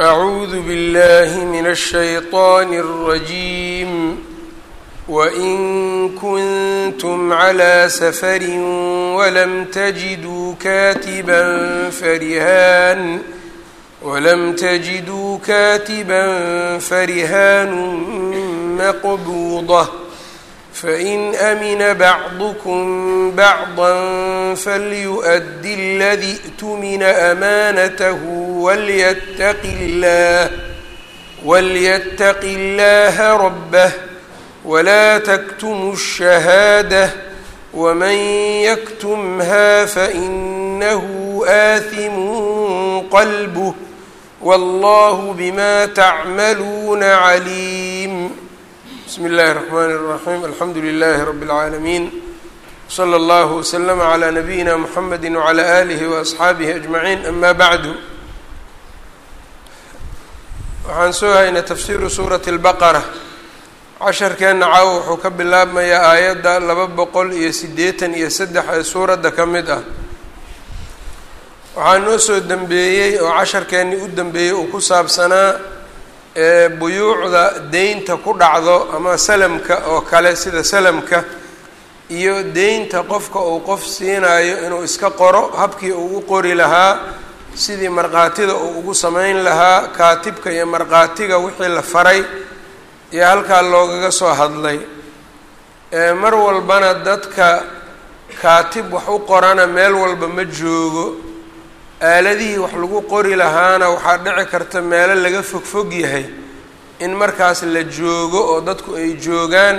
أعوذ بالله من الشيطان الرجيم وإن كنتم على سفر ولم تجدوا كاتبا فرهان ولم تجدوا كاتبا فرهان مقبوضة fain amina bacdukum bacda falyu'addi aladii itumina amaanatahu walyataqi illaah walyataqi اllaha rabbah wlaa taktumu الshahaadah wman yaktumha fainahu aathimu qalbuh wallahu bima tacmaluuna caliim بسم الله الرحمن الرحيم الحمdu لله رب العاalمين وصلى الله وسلم على نبيina محمد وعلى آله وأصxaaبه أجمعين أما بعد waxaan soo haynay تfsiru sوraة البqرة casharkeena caawo wuxuu ka bilaabmayaa aayadda laba boqol iyo sideetan iyo saddex ee suuradda ka mid ah waxaa noo soo dembeeyey oo casharkeennii u dembeeyey uu ku saabsanaa ee buyuucda deynta ku dhacdo ama salamka oo kale sida salamka iyo deynta qofka uu qof siinayo inuu iska qoro habkii uu u qori lahaa sidii markhaatida uu ugu samayn lahaa kaatibka iyo markhaatiga wixii la faray iyo halkaa loogaga soo hadlay. Mar walbana dadka kaatib wax u qorana meel walba ma joogo aaladihii wax lagu qori lahaana waxaa dhici karta meelo laga fogfog yahay in markaas la joogo oo dadku ay joogaan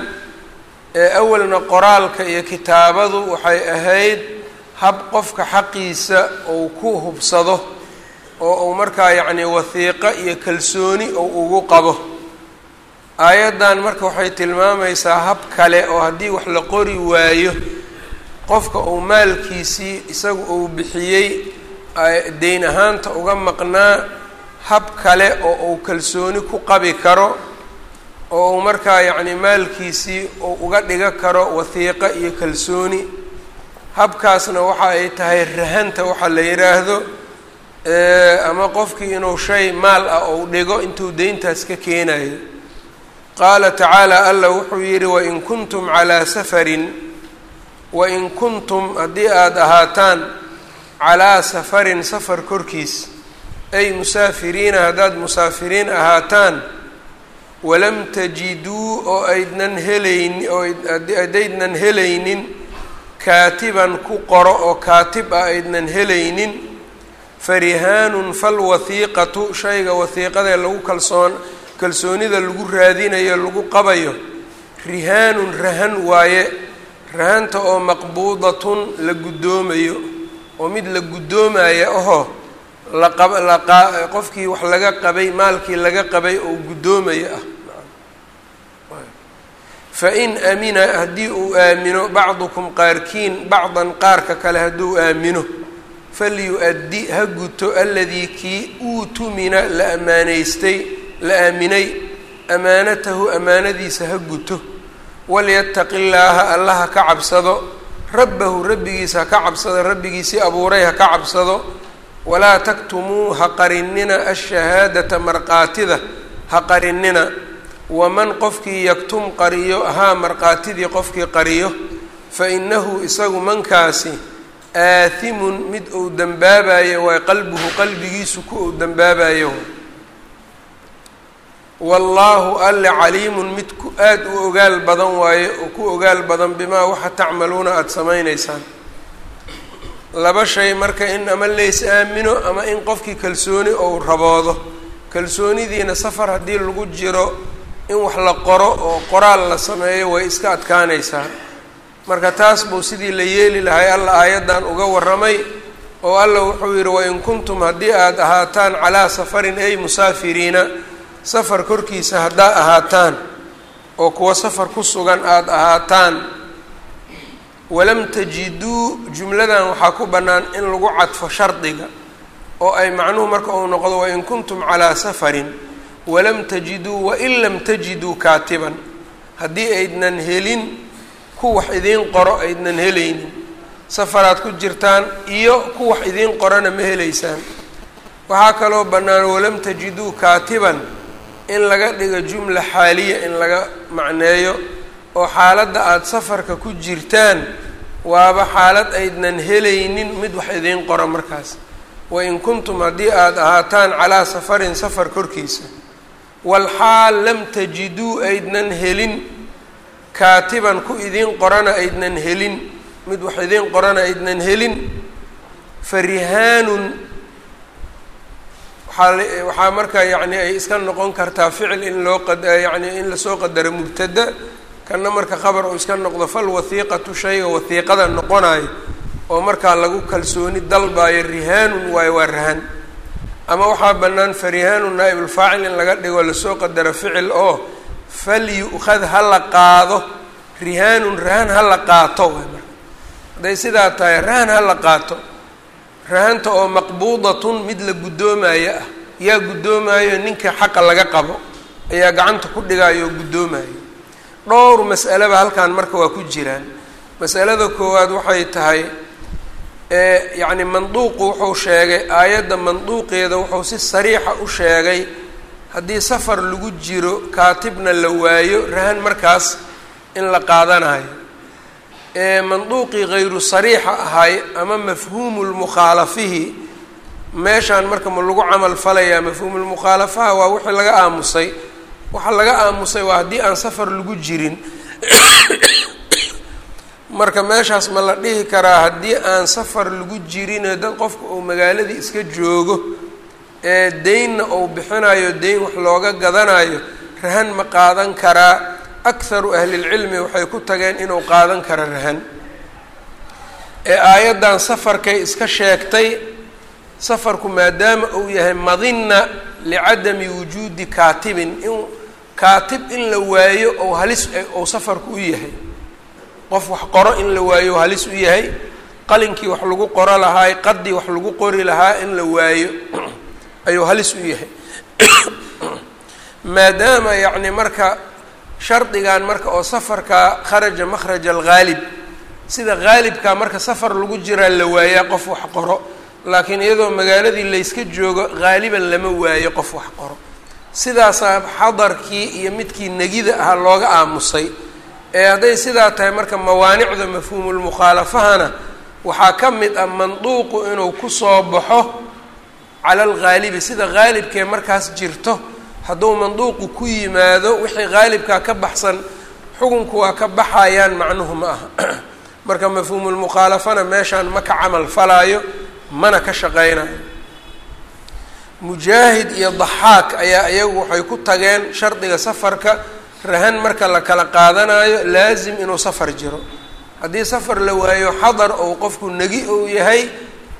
ee awalna qoraalka iyo kitaabadu waxay ahayd hab qofka xaqiisa uu ku hubsado oo uu markaa yacnii wasiiqo iyo kalsooni uu ugu qabo. Aayaddan marka waxay tilmaamaysaa hab kale oo haddii wax la qori waayo qofka uu maalkiisii isagu uu bixiyey deyn ahaanta uga maqnaa hab kale oo uu kalsooni ku qabi karo oo uu markaa yacni maalkiisii uu uga dhiga karo wasiiqo iyo kalsooni. Habkaasna waxa ay tahay rahanta waxa la yidhaahdo ama qofkii inuu shay maal ah ou dhigo intuu deyntaas ka keenayo. Qaala tacaala alla wuxuu yidhi wain kuntum calaa safarin wain kuntum haddii aada ahaataan calaa safarin safar korkiis ay musaafiriina haddaad musaafiriin ahaataan walam tajiduu oo aydnan helayni oo haddaydnan helaynin kaatiban ku qoro oo kaatib ah aydnan helaynin farihaanun falwathiiqatu shayga wasiiqadee lagu kalsoon kalsoonida lagu raadinayo lagu qabayo rihaanun rahan waaye rahanta oo maqbuudatun la guddoomayo oo mid la guddoomayo ahoo laqab laqa qofkii wax laga qabay maalkii laga qabay oo guddoomayo ah. Fain amina haddii uu aamino bacdukum qaarkiin bacdan qaarka kale hadduu aamino falyu-addi ha guto aladii kii uutumina la ammaanaystay la aaminay amaanatahu amaanadiisa ha guto. Walyataqi llaaha alla ha ka cabsado rabbahu rabbigiisa ha ka cabsado rabbigiisii abuuray ha ka cabsado. Walaa taktumuu ha qarinina ashahaadata markaatida ha qarinina waman qofkii yaktum qariyo haa markaatidii qofkii qariyo fa inahu isagu mankaasi aathimun mid uu dembaabayo waay qalbuhu qalbigiisu ku uu dembaabayo wallaahu alle caliimun mid ku aada u ogaal badan waaye oo ku ogaal badan bimaa waxa tacmaluuna aada samaynaysaan. Laba shay marka in ama lays aamino ama in qofkii kalsooni ou raboodo. Kalsoonidiina safar haddii lagu jiro in wax la qoro oo qoraal la sameeyo way iska adkaanaysaa. Marka taas buu sidii la yeeli lahay alla aayaddan uga warramay oo alla wuxuu yidhi wain kuntum haddii aada ahaataan calaa safarin ay musaafiriina safar korkiisa haddaa ahaataan oo kuwa safar ku sugan aada ahaataan walam tajiduu jumladan waxaa ku bannaan in lagu cadfo shardiga oo ay macnuhu marka uu noqdo wain kuntum calaa safarin walam tajiduu wain lam tajiduu kaatiban. Haddii aydnan helin ku wax idiin qoro aydnan helaynin. Safaraad ku jirtaan iyo ku wax idiin qorana ma helaysaan. Waxaa kaloo bannaan walam tajiduu kaatiban in laga dhigo jumla xaaliya in laga macneeyo oo xaaladda aada safarka ku jirtaan waaba xaalad aydnan helaynin mid wax idiin qora markaas. Wain kuntum haddii aada ahaataan calaa safarin safar korkiisa walxaal lam tajiduu aydnan helin kaatiban ku idiin qorana aydnan helin mid wax idiin qorana aydnan helin fa rihaanun waaa waxaa markaa yacni ay iska noqon kartaa ficil in loo qa yacni in la soo qadaro mubtada kana marka khabar uu iska noqdo fal wahiiqatu shayga wahiiqada noqonayo oo markaa lagu kalsooni dalbaayo rihaanun waayo waa rahan ama waxaa bannaan fa rihaanun naa'ibulfaacil in laga dhigo la soo qadaro ficil oo fal yu-khad ha la qaado rihaanun rahan ha la qaato hadday sidaa tahay rahan ha la qaato rahanta oo maqbuudatun mid la guddoomayo ah yaa guddoomayo ninka xaqa laga qabo ayaa gacanta ku dhigaayo oo guddoomayo dhowr mas'aleba halkan marka waa ku jiraan. Masalada koowaad waxay tahay yacni manduuqu wuxuu sheegay aayadda manduuqeeda wuxuu si sariixa u sheegay haddii safar lagu jiro kaatibna la waayo rahan markaas in la qaadanayo manduuqii hayru sariixa ahay ama mafhuumulmukhaalafihi meeshaan marka ma lagu camal falayaa mafhuumulmukhaalafaha waa wixii laga aamusay. Waxa laga aamusay waa haddii aan safar lagu jirin. Marka meeshaas ma la dhihi karaa haddii aan safar lagu jirinee dad qofka uu magaaladii iska joogo ee deynna uu bixinayo deyn wax looga gadanayo rahan ma qaadan karaa akharu ahlilcilmi waxay ku tageen inuu qaadan karo rahan. Ee aayaddan safarkay iska sheegtay safarku maadaama uu yahay madinna licadami wujuudi kaatibin in kaatib in la waayo ou halis ou safarku u yahay. Qof wax qoro in la waayo halis u yahay qalinkii wax lagu qoro lahaa qadii wax lagu qori lahaa in la waayo ayuu halis u yahay. Maadaama yacni marka shardigan marka oo safarka kharaja makhraja alghaalib sida haalibka marka safar lagu jiraa la waayaa qof wax qoro laakiin iyadoo magaaladii layska joogo haaliban lama waayo qof wax qoro. Sidaasaa xadarkii iyo midkii negida ahaa looga aamusay. Ee hadday sidaa tahay marka mawaanicda mafhuumulmukhaalafahana waxaa ka mid ah manduuqu inuu ku soo baxo cala alghaalibi sida haalibkee markaas jirto hadduu manduuqu ku yimaado wixii haalibkaa ka baxsan xukunku waa ka baxayaan macnuhu ma aha. Marka mafhuumulmukhaalafana meeshaan ma ka camal falaayo mana ka shaqeynayo mujaahid iyo daxaak ayaa iyagu waxay ku tageen shardiga safarka rahan marka la kala qaadanayo laasim inuu safar jiro. Haddii safar la waayo xadar ou qofku negi ou yahay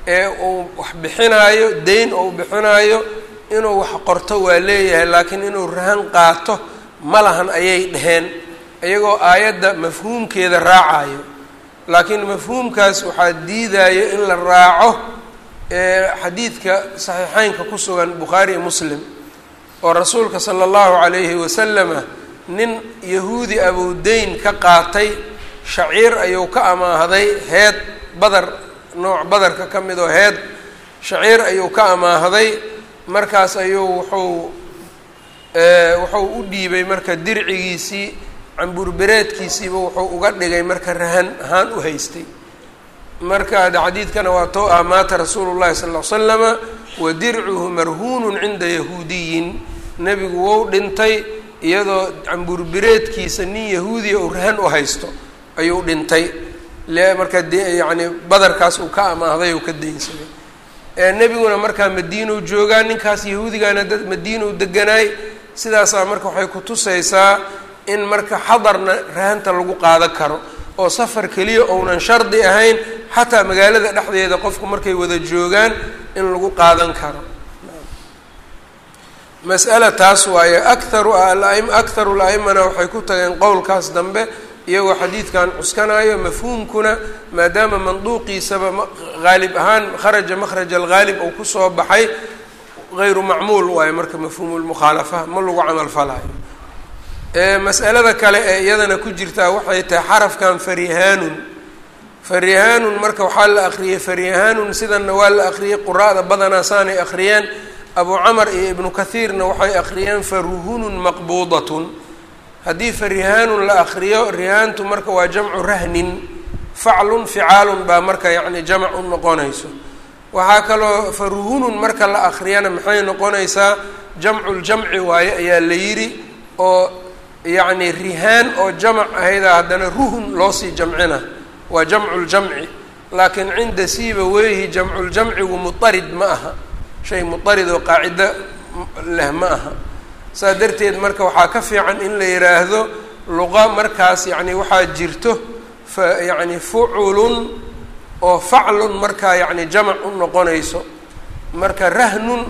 ee uu wax bixinaayo deyn ou bixinaayo inuu wax qorto waa leeyahay laakiin inuu rahan qaato ma lahan ayay dheheen iyagoo aayadda mafhuumkeeda raacayo laakiin mafhuumkaas waxaa diidayo in la raaco xadiidka saxiixeynka ku sugan bukhaari muslim oo rasuulka sala allahu calayhi wasalama nin yahuudi abowdeyn ka qaatay shaciir ayuu ka amaahday heed badar nooc badarka ka mid oo heed shaciir ayuu ka amaahday markaas ayuu wuxuu wuxuu u dhiibay marka dircigiisii camburbereedkiisiiba wuxuu uga dhigay marka rahan ahaan u haystay. Marka xadiidkana waa too ah maata rasuulu llahi sala ll slama wa dircuhu marhuunun cinda yahuudiyin. Nebigu wou dhintay iyadoo camburbireedkiisa nin yahuudiya uu rahan u haysto ayuu dhintay. Le marka de yacni badarkaas uu ka amaahday uu ka daynsaday nebiguna markaa madiinau joogaa ninkaas yahuudigaana dad madiinau deganaay sidaasaa marka waxay ku tusaysaa in marka xadarna rahanta lagu qaadan karo oo safar keliya ounan shardi ahayn xataa magaalada dhexdeeda qofku markay wada joogaan in lagu qaadan karo. Mas'ala taas waaye akaru aim akharu la-imana waxay ku tageen qowlkaas dambe iyagoo xadiidkan cuskanayo mafhuumkuna maadaama manduuqiisaba haalib ahaan kharaja makhraja alghaalib ou ku soo baxay hayru macmuul waayo marka mafhuumulmukhaalafaha ma lagu camal falayo. Mas'alada kale ee iyadana ku jirtaa waxay tahay xarafkan farihaanun farihaanun marka waxaa la akriyey farihaanun sidanna waa la akriyey quraa'da badanaa saanay akriyeen abu camar iyo ibnu kathiirna waxay akhriyeen fa ruhunun maqbuudatun haddii fa rihaanun la akriyo rihaantu marka waa jamcu rahnin faclun ficaalun baa marka yacni jamac u noqonayso. Waxaa kaloo fa ruhunun marka la akriyana maxay noqonaysaa jamculjamci waaye ayaa la yidhi oo yacni rihaan oo jamac ahayda haddana ruhun loosii jamcina waa jamculjamci laakiin cinda siiba weyhi jamculjamcigu muarid ma aha. Shay muarid oo qaacido leh ma aha saa darteed marka waxaa ka fiican in la yidhaahdo luqa markaas yacni waxaa jirto fa yacni fuculun oo faclun markaa yacni jamac u noqonayso. Marka rahnun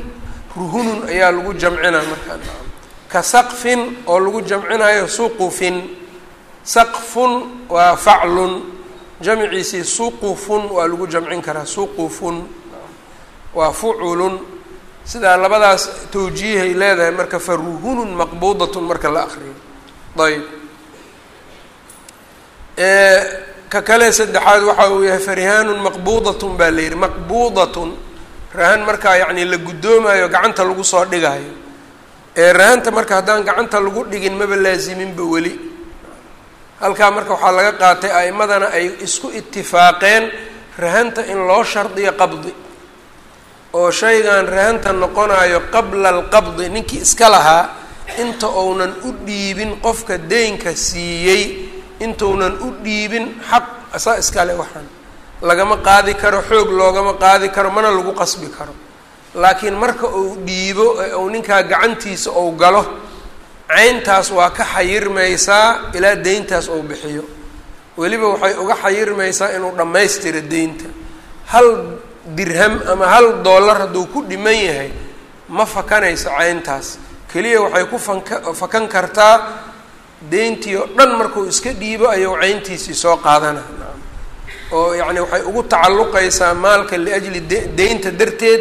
ruhunun ayaa lagu jamcinaa markaa. Ka saqfin oo lagu jamcinayo suqufin. Saqfun waa faclun. Jamciisii suqufun waa lagu jamcin karaa. Suqufun waa fuculun sidaa labadaas tawjiihay leedahay marka fa ruhunun maqbuudatun marka la akriyo ayb ka kale saddexaad waxa uu yahay farihaanun maqbuudatun baa la yidhi. Maqbuudatun rahan markaa yacni la guddoomayo gacanta lagu soo dhigaayo ee rahanta marka haddaan gacanta lagu dhigin maba laasiminba weli. Halkaa marka waxaa laga qaatay a'imadana ay isku itifaaqeen rahanta in loo shardiyo qabdi oo shaygan rahanta noqonayo qabla alqabdi ninkii iska lahaa inta uunan u dhiibin qofka deynka siiyey intuunan u dhiibin xaq asaa iskale waxaan. Lagama qaadi karo xoog loogama qaadi karo mana lagu qasbi karo. Laakiin marka uu dhiibo ee uu ninkaa gacantiisa ou galo cayntaas waa ka xayirmaysaa ilaa deyntaas uu bixiyo. Weliba waxay uga xayirmaysaa inuu dhammaystiro deynta. Hal dirham ama hal dollar hadduu ku dhiman yahay ma fakanayso cayntaas. Keliya waxay ku fanka fakan kartaa deyntii oo dhan markuu iska dhiibo ayuu cayntiisii soo qaadana. Oo yacni waxay ugu tacalluqaysaa maalka liajli de deynta darteed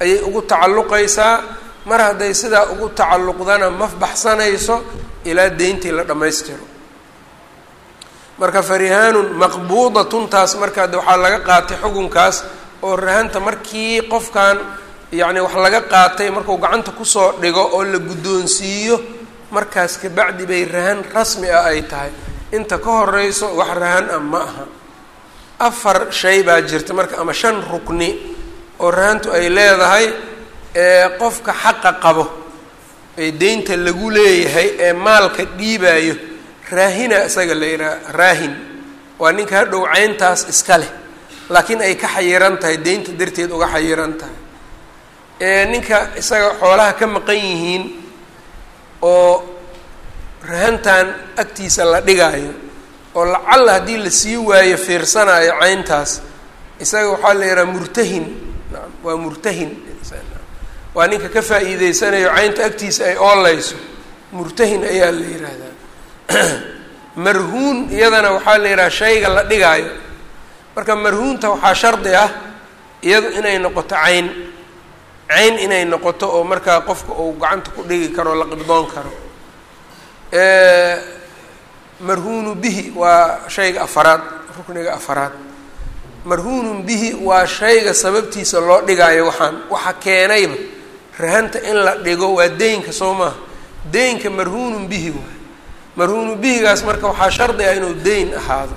ayay ugu tacalluqaysaa. Mar hadday sidaa ugu tacalluqdana ma baxsanayso ilaa deyntii la dhammaystiro. Marka farihaanun maqbuudatun taas marka de waxaa laga qaatay xukunkaas oo rahanta markii qofkan yacni wax laga qaatay marku gacanta ku soo dhigo oo la guddoonsiiyo markaas kabacdi bay rahan rasmi ah ay tahay. Inta ka horeyso wax rahan ah ma aha. Afar shay baa jirta marka ama shan rukni oo rahantu ay leedahay ee qofka xaqa qabo ee deynta lagu leeyahay ee maalka dhiibaayo raahina isaga la yidhaha raahin. Waa ninka hadhow cayntaas iska leh laakiin ay ka xayiran tahay deynta darteed uga xayiran tahay. Ninka isaga xoolaha ka maqan yihiin oo rahantan agtiisa la dhigaayo oo lacalla haddii la sii waayo fiirsanayo cayntaas isaga waxaa la yidhaha murtahin. Waa murtahin. Waa ninka ka faa'iideysanayo caynta agtiisa ay oolayso murtahin ayaa la yidhaahdaa. Marhuun iyadana waxaa la yidhaha shayga la dhigaayo marka marhuunta waxaa shardi ah iyadu inay noqoto cayn. Cayn inay noqoto oo markaa qofka uu gacanta ku dhigi karo la qibdoon karo. Marhuunu bihi waa shayga afaraad rukniga afaraad. Marhuunun bihi waa shayga sababtiisa loo dhigaayo waxaan waxa keenayba. Rahanta in la dhigo waa deynka soo maaha deynka marhuunun bihi waay marhuunu bihigaas marka waxaa shardi ah inuu deyn ahaado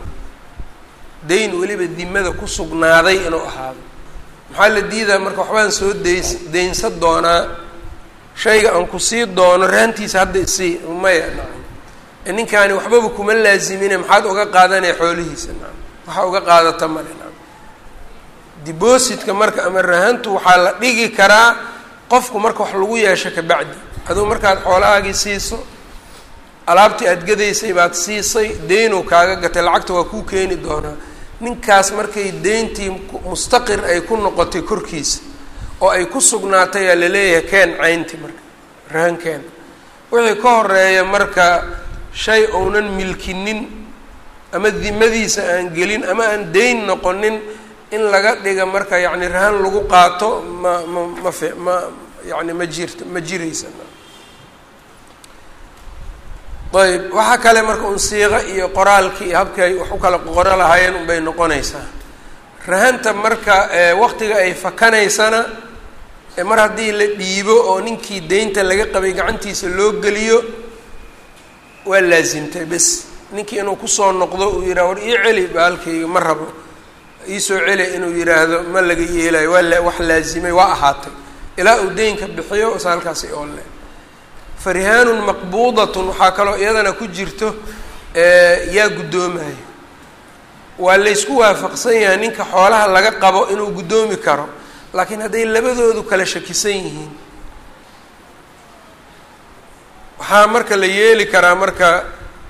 deyn weliba dimada ku sugnaaday inuu ahaado. Maxaa la diidaa marka waxbaan soo deys deynsa doonaa? Shayga aan ku sii doono rahantiisa hadda isii maya nacam ninkaani waxbaba kuma laazimine maxaad uga qaadanaya xoolihiisa? Nacam waxaa uga qaadata male nacam dibositka marka ama rahantu waxaa la dhigi karaa qofku marka wax lagu yeesho kabacdi aduu markaad xoolahaagii siiso alaabtii aada gadaysay baad siisay deynow kaaga gatay lacagta waa kuu keeni doonaa ninkaas markay deyntii mustaqir ay ku noqotay korkiisa oo ay ku sugnaatay aa la leeyahay keen caynti marka rahan keen. Wixii ka horreeya marka shay ounan milkinin ama dimadiisa aan gelin ama aan deyn noqonin in laga dhiga marka yacni rahan lagu qaato ma ma ma ma yacni ma jirta ma jiraysa ayb waxaa kale marka un siiqo iyo qoraalkii iyo habkii ay wax u kala qoro lahaayeen unbay noqonaysaa. Rahanta marka waqtiga ay fakanaysana mar haddii la dhiibo oo ninkii deynta laga qabay gacantiisa loo geliyo waa laasimtay bes. Ninkii inuu ku soo noqdo uu yidhaha war ii celi baalkayga ma rabo. Iisoo celi inuu yidhaahdo ma laga yeelayo waa wax laazimay waa ahaatay. Ilaa uu deynka bixiyo sa halkaasi oo le farihaanun maqbuudatun waxaa kaloo iyadana ku jirto yaa guddoomayo waa laysku waafaqsan yahay ninka xoolaha laga qabo inuu guddoomi karo laakiin hadday labadoodu kala shakisan yihiin. Waxaa marka la yeeli karaa marka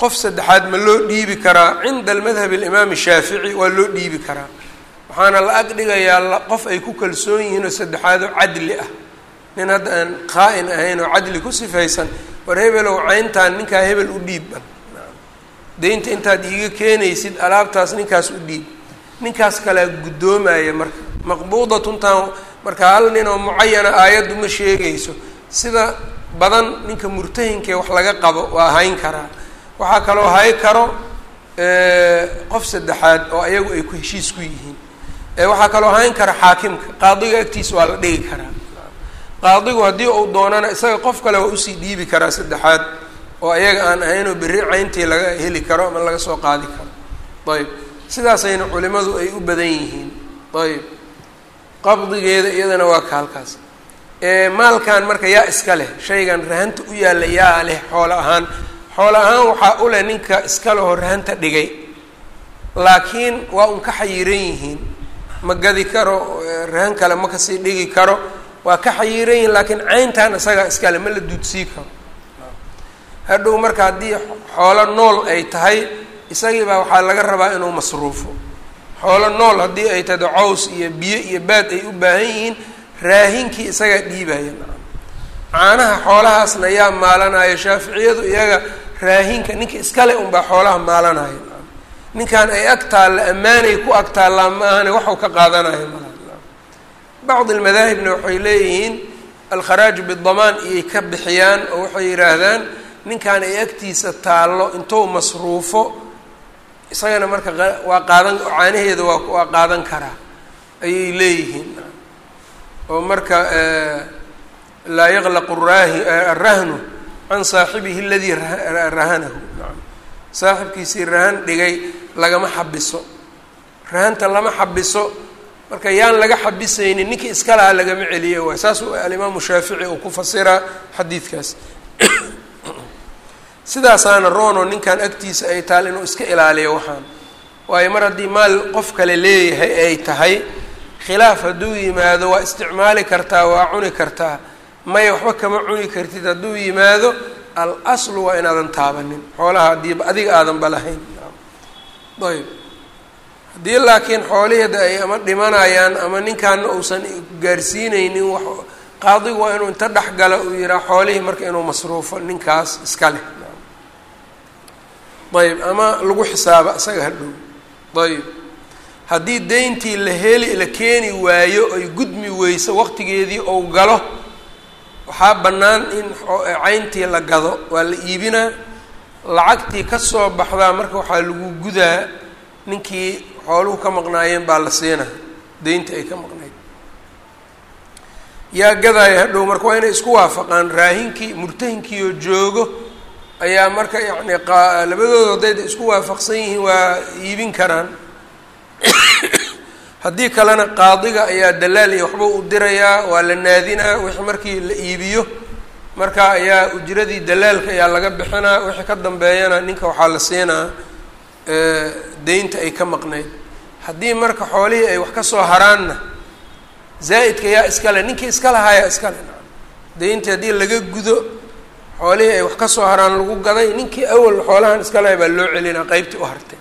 qof saddexaad ma loo dhiibi karaa cinda almadhab alimaam shaafici waa loo dhiibi karaa. Waxaana la ag dhigayaa qof ay ku kalsoon yihiin oo saddexaad cadli ah nin hadda aan qaa-in ahayn oo cadli ku sifaysan war hebelow cayntaan ninkaa hebel u dhiibban deynta intaad iiga keenaysid alaabtaas ninkaas u dhiib. Ninkaas kalea guddoomaya marka. Maqbuudatuntaan marka hal nin oo mucayana aayaddu ma sheegayso. Sida badan ninka murtahinkee wax laga qabo waa hayn karaa. Waxaa kaloo hay karo qof saddexaad oo ayagu ay ku heshiis ku yihiin. Waxaa kaloo hayn kara xaakimka. Qaadiga agtiisa waa la dhigi karaa qaadigu haddii uu doonana isaga qof kale waa u sii dhiibi karaa saddexaad oo ayaga aan ahaynoo berri cayntii laga heli karo ama laga soo qaadi karo. Ayb sidaasayna culimadu ay u badan yihiin. Ayb qabdigeeda iyadana waa ka halkaas. Maalkan marka yaa iska leh shaygan rahanta u yaalla yaa leh xoolo ahaan. Xoolo ahaan waxaa u leh ninka iska lehoo rahanta dhigay. Laakiin waa un ka xayiran yihiin. Ma gadi karo rahan kale ma ka sii dhigi karo waa ka xayiran yihiin laakiin cayntan isagaa iskale ma la duudsii karo. Hadhow marka haddii xoolo nool ay tahay isagiibaa waxaa laga rabaa inuu masruufo. Xoolo nool haddii ay tahay caws iyo biyo iyo baad ay u baahan yihiin raahinkii isagaa dhiibaya. Caanaha xoolahaasna yaa maalanaya shaaficiyadu iyaga raahinka ninka iskale unbaa xoolaha maalanaya ninkan ay ag taalla ammaanay ku ag taallaa ma waxuu ka qaadanaya malaha bacdi almadaahibna waxay leeyihiin alkharaaju bidamaan iyay ka bixiyaan oo waxay yidhaahdaan ninkan ay agtiisa taallo intuu masruufo isagana marka waa qaadan caanaheeda waa waa qaadan karaa ayay leeyihiin oo marka laa yaqlaqu raahi arahnu can saaxibihi aladii rahanahu saaxibkiisii rahan dhigay lagama xabiso rahanta lama xabiso marka yaan laga xabisaynin ninkii iska lagama celiyo waay. Saas alimaamu shaafici uu ku fasiraa xadiidkaas. Sidaasaana roono ninkan agtiisa ay taal inuu iska ilaaliyo waxaan. Waayo mar haddii maal qof kale leeyahay ay tahay khilaaf hadduu yimaado waa isticmaali kartaa waa cuni kartaa. Maya waxba kama cuni kartid hadduu yimaado al aslu waa inaadan taabanin. Xoolaha haddiiba adiga aadanba lahayn. Ayb haddii laakiin xooliheeda ay ama dhimanayaan ama ninkaana uusan gaarsiineynin wax qaadigu waa inuu inta dhex gala uu yihaa xoolihii marka inuu masruufo ninkaas iska leh. Ayb ama lagu xisaaba isaga hadhow ayb haddii deyntii la heli la keeni waayo ay gudmi weyso waqtigeedii ou galo waxaa bannaan in cayntii la gado waa la iibinaa lacagtii ka soo baxdaa marka waxaa lagu gudaa ninkii xooluhu ka maqnaayeen baa la siinaa deyntii ay ka maqnayd yaa gadaaya hadhow marka waa inay isku waafaqaan raahinkii murtahinkii oo joogo ayaa marka yacni labadooda hadday isku waafaqsan yihiin waa iibin karaan. Haddii kalena qaadiga ayaa dalaal iyo waxba u dirayaa waa la naadinaa wixii markii la iibiyo marka ayaa ujradii dalaalka ayaa laga bixinaa wixii ka dambeeyana ninka waxaa la siinaa deynta ay ka maqnayd. Haddii marka xoolihii ay wax ka soo haraanna zaa'idka yaa iskale ninkii iska lahaaya iskale deyntii haddii laga gudo xoolihii ay wax ka soo haraan lagu gaday ninkii awal xoolahan iska lahay baa loo celinaa qeybtii u hartay.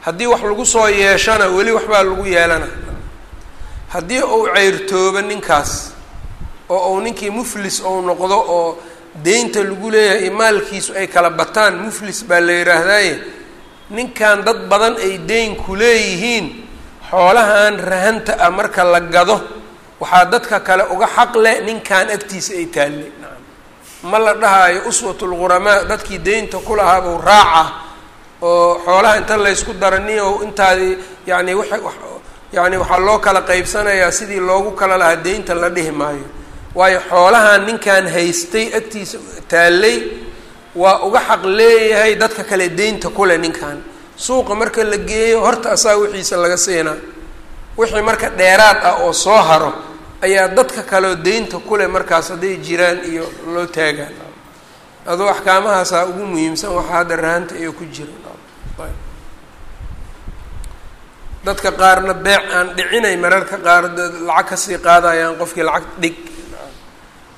Haddii wax lagu soo yeeshana weli waxbaa lagu yeelana. Haddii uu ceyrtoobo ninkaas oo uu ninkii muflis ou noqdo oo deynta lagu leeyahay maalkiisu ay kala bataan muflis baa la yidhaahdaaye ninkan dad badan ay deyn ku leeyihiin xoolahan rahanta ah marka la gado waxaa dadka kale uga xaq leh ninkan agtiisa ay taalle ma la dhahaayo uswatulghuramaa dadkii deynta ku lahaabuu raaca oo xoolaha inta laysku daraniyo intaadii yacni wa yacni waxaa loo kala qeybsanayaa sidii loogu kala lahaa deynta la dhihi maayo. Waayo xoolahan ninkan haystay agtiisa taallay waa uga xaq leeyahay dadka kale deynta kule ninkan. Suuqa marka la geeyo horta asaa wixiisa laga siinaa wixii marka dheeraad ah oo soo haro ayaa dadka kaleo deynta kule markaas hadday jiraan iyo loo taagaan. Adoo axkaamahaasaa ugu muhiimsan waxaa hadda rahanta iyo ku jira dadka qaarna beec aan dhicinay mararka qaar lacag ka sii qaadayaan qofkii lacag dhig.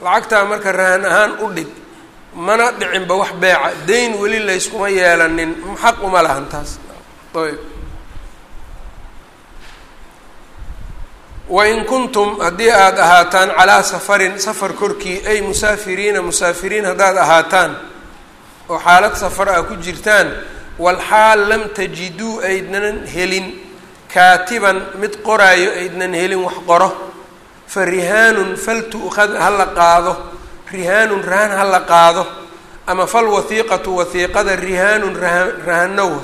Lacagtaa marka rahan ahaan u dhig mana dhicinba wax beeca. Dayn weli layskuma yeelanin. Xaq uma lahan taas. Ayb. Wain kuntum haddii aada ahaataan calaa safarin safar korkii ay musaafiriina musaafiriin haddaad ahaataan oo xaalad safar ah ku jirtaan walxaal lam tajiduu aydnan helin. Kaatiban mid qoraayo aydnan helin wax qoro. Fa rihaanun faltu'khad ha la qaado rihaanun rahan ha la qaado ama falwahiiqatu wahiiqada rihaanun raha rahano wa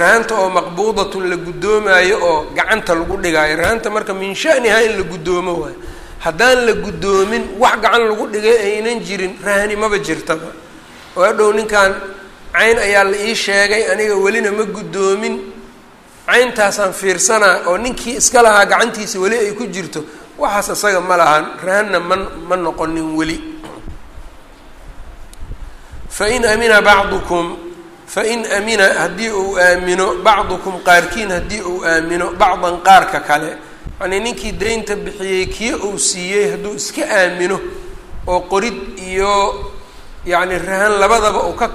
rahanta oo maqbuudatun la guddoomayo oo gacanta lagu dhigaayo rahanta marka min shanihaa in la guddoomo waayo haddaan la guddoomin wax gacan lagu dhigay aynan jirin rahani maba jirtaba. Oo hadhow ninkan cayn ayaa la ii sheegay aniga welina ma guddoomin. Cayntaasaan fiirsanaa oo ninkii iska lahaa gacantiisa weli ay ku jirto waxaas isaga ma lahan rahanna ma ma noqonin weli fain amina bacdukum fain amina haddii uu aamino bacdukum qaarkiin haddii uu aamino bacdan qaarka kale yacnii ninkii deynta bixiyey kii uu siiyey hadduu iska aamino oo qorid iyo yacni rahan labadaba uu ka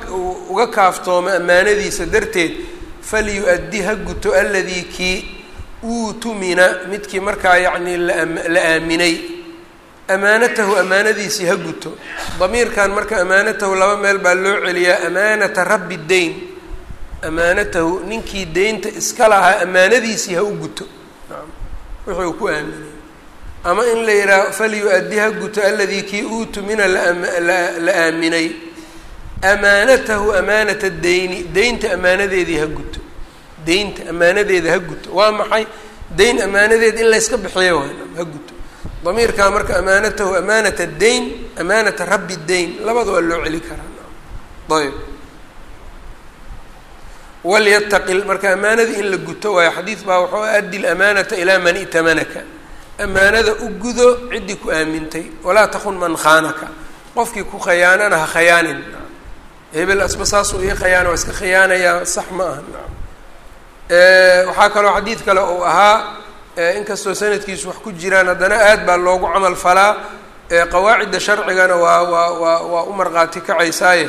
uga kaaftoomo ammaanadiisa darteed falyu-addi ha guto aladii kii uutumina midkii markaa yacnii la aaminay amaanatahu amaanadiisii ha guto. Damiirkan marka amaanatahu laba meel baa loo celiyaa amaanata rabbi deyn. Amaanatahu ninkii deynta iska lahaa amaanadiisii ha u guto. Wuxuu ku aaminay. Ama in la yidhaaho falyu-addi ha guto aladii kii uutumina la aaminay. Amaanatahu amaanata deyni deynta amaanadeedii ha guto. Deynta amaanadeeda ha guto. Waa maxay? Deyn amaanadeed in layska bixiyo ha guto damiirkaa marka amaanatahu amaanata deyn amaanata rabbi deyn labada waa loo celi karaa. Ayb walyataqi marka amaanadii in la guto waayo xadiid baa wuxuu addi lamaanata ilaa man itamanaka. Amaanada u gudo ciddii ku aamintay walaa takun man khaanaka. Qofkii ku khayaanana ha khayaanin. Hebel asba saasuu ii khayaana waa iska khiyaanayaa sax ma aha. Waxaa kaloo xadiid kale uu ahaa inkastoo sanadkiisu wax ku jiraan haddana aad baa loogu camal falaa qawaacidda sharcigana waa waa waa waa u markhaati kacaysaaye.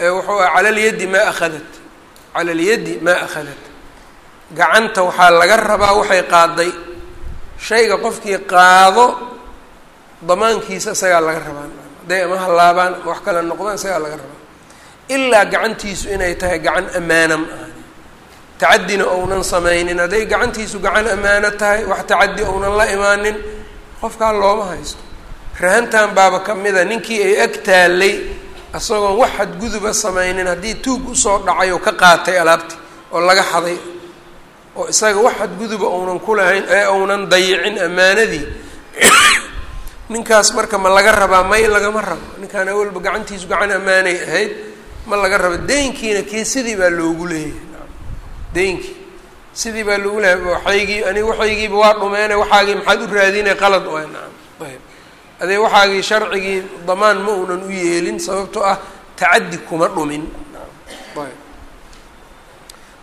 Wuxuu ah cala lyaddi maa akhadat cala lyaddi maa akhadat gacanta waxaa laga rabaa waxay qaaday. Shayga qofkii qaado damaankiisa isagaa laga rabaa hadday ama hallaabaan ama wax kale noqdaan isagaa laga rabaa ilaa gacantiisu inay tahay gacan ammaana ma tacadina ounan samaynin hadday gacantiisu gacan ammaano tahay wax tacaddi ounan la imaanin qofkaa looma haysto. Rahantan baaba ka mida ninkii ay ag taallay isagoon wax xadguduba samaynin haddii tuug u soo dhacay oo ka qaatay alaabti oo laga xaday oo isaga wax xadguduba ounan ku lahayn ee ounan dayicin ammaanadii ninkaas marka ma laga rabaa may lagama rabo. Ninkaan awalba gacantiisu gacan ammaanay ahayd ma laga rabo. Deynkiina kii baa loogu leeyahay deynkii sidii baa loogu leeyahay waxaygii aniga waxaygiiba waa dhumeene waxaagii maxaad u raadinay qalad? Waay nacam ayb adee waxaagii sharcigii damaan ma uunan u yeelin sababtoo ah tacaddi kuma dhumin. Ayb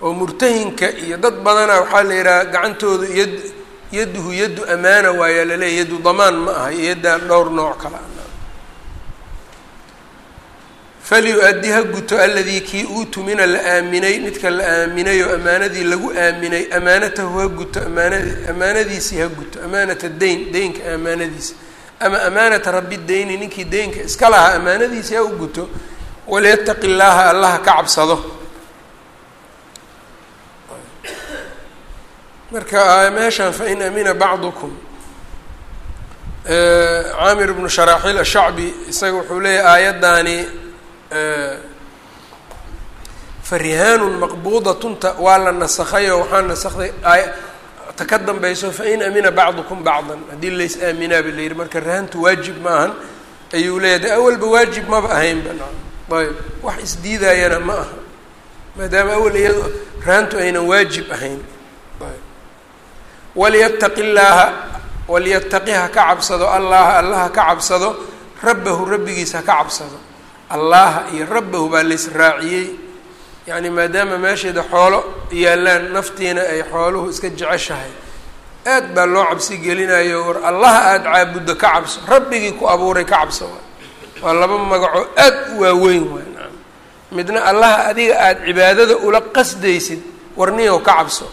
oo murtahinka iyo dad badana waxaa la yidhaha gacantooda yad yadduhu yaddu amaana waayaa laleeya yaddu damaan ma aha iyo yaddaa dhowr nooc kala falyu-addi ha guto aladii kii uutumina la aaminay midka la aaminay oo amaanadii lagu aaminay amaanatahu ha guto amaanad amaanadiisii ha guto amaanata deyn deynka amaanadiisa ama amaanata rabbi deyni ninkii deynka iska lahaa amaanadiisii ha u guto waliyataqi llaaha allaha ka cabsado marka meeshan fain amina bacdukum caamir ibnu sharaaxiil ashacbi isaga wuxuu leeyahy aayaddaani farihaanun maqbuudatunta waa la nasakhay oo waxaa nasakday ta ka dambayso fain amina bacdukum bacdan. Haddii lays aaminaa ba la yidhi marka rahantu waajib maahan ayuu leeyahy de awalba waajib maba ahaynba ayb wax isdiidayana ma aha. Maadaama awal iyado rahantu aynan waajib ahayn. Walyattaqi llaaha walyataqi ha ka cabsado allaha allaha ka cabsado rabbahu rabbigiis ha ka cabsado allaha iyo rabbahu baa lays raaciyey yacni maadaama meesheeda xoolo yaallaan naftiina ay xooluhu iska jeceshahay. Aad baa loo cabsi gelinayo war allaha aada caabuddo ka cabso rabbigii ku abuuray ka cabso waa laba magacoo aad u waaweyn waay naam. Midna allaha adiga aada cibaadada ula qasdaysid warniyow ka cabso.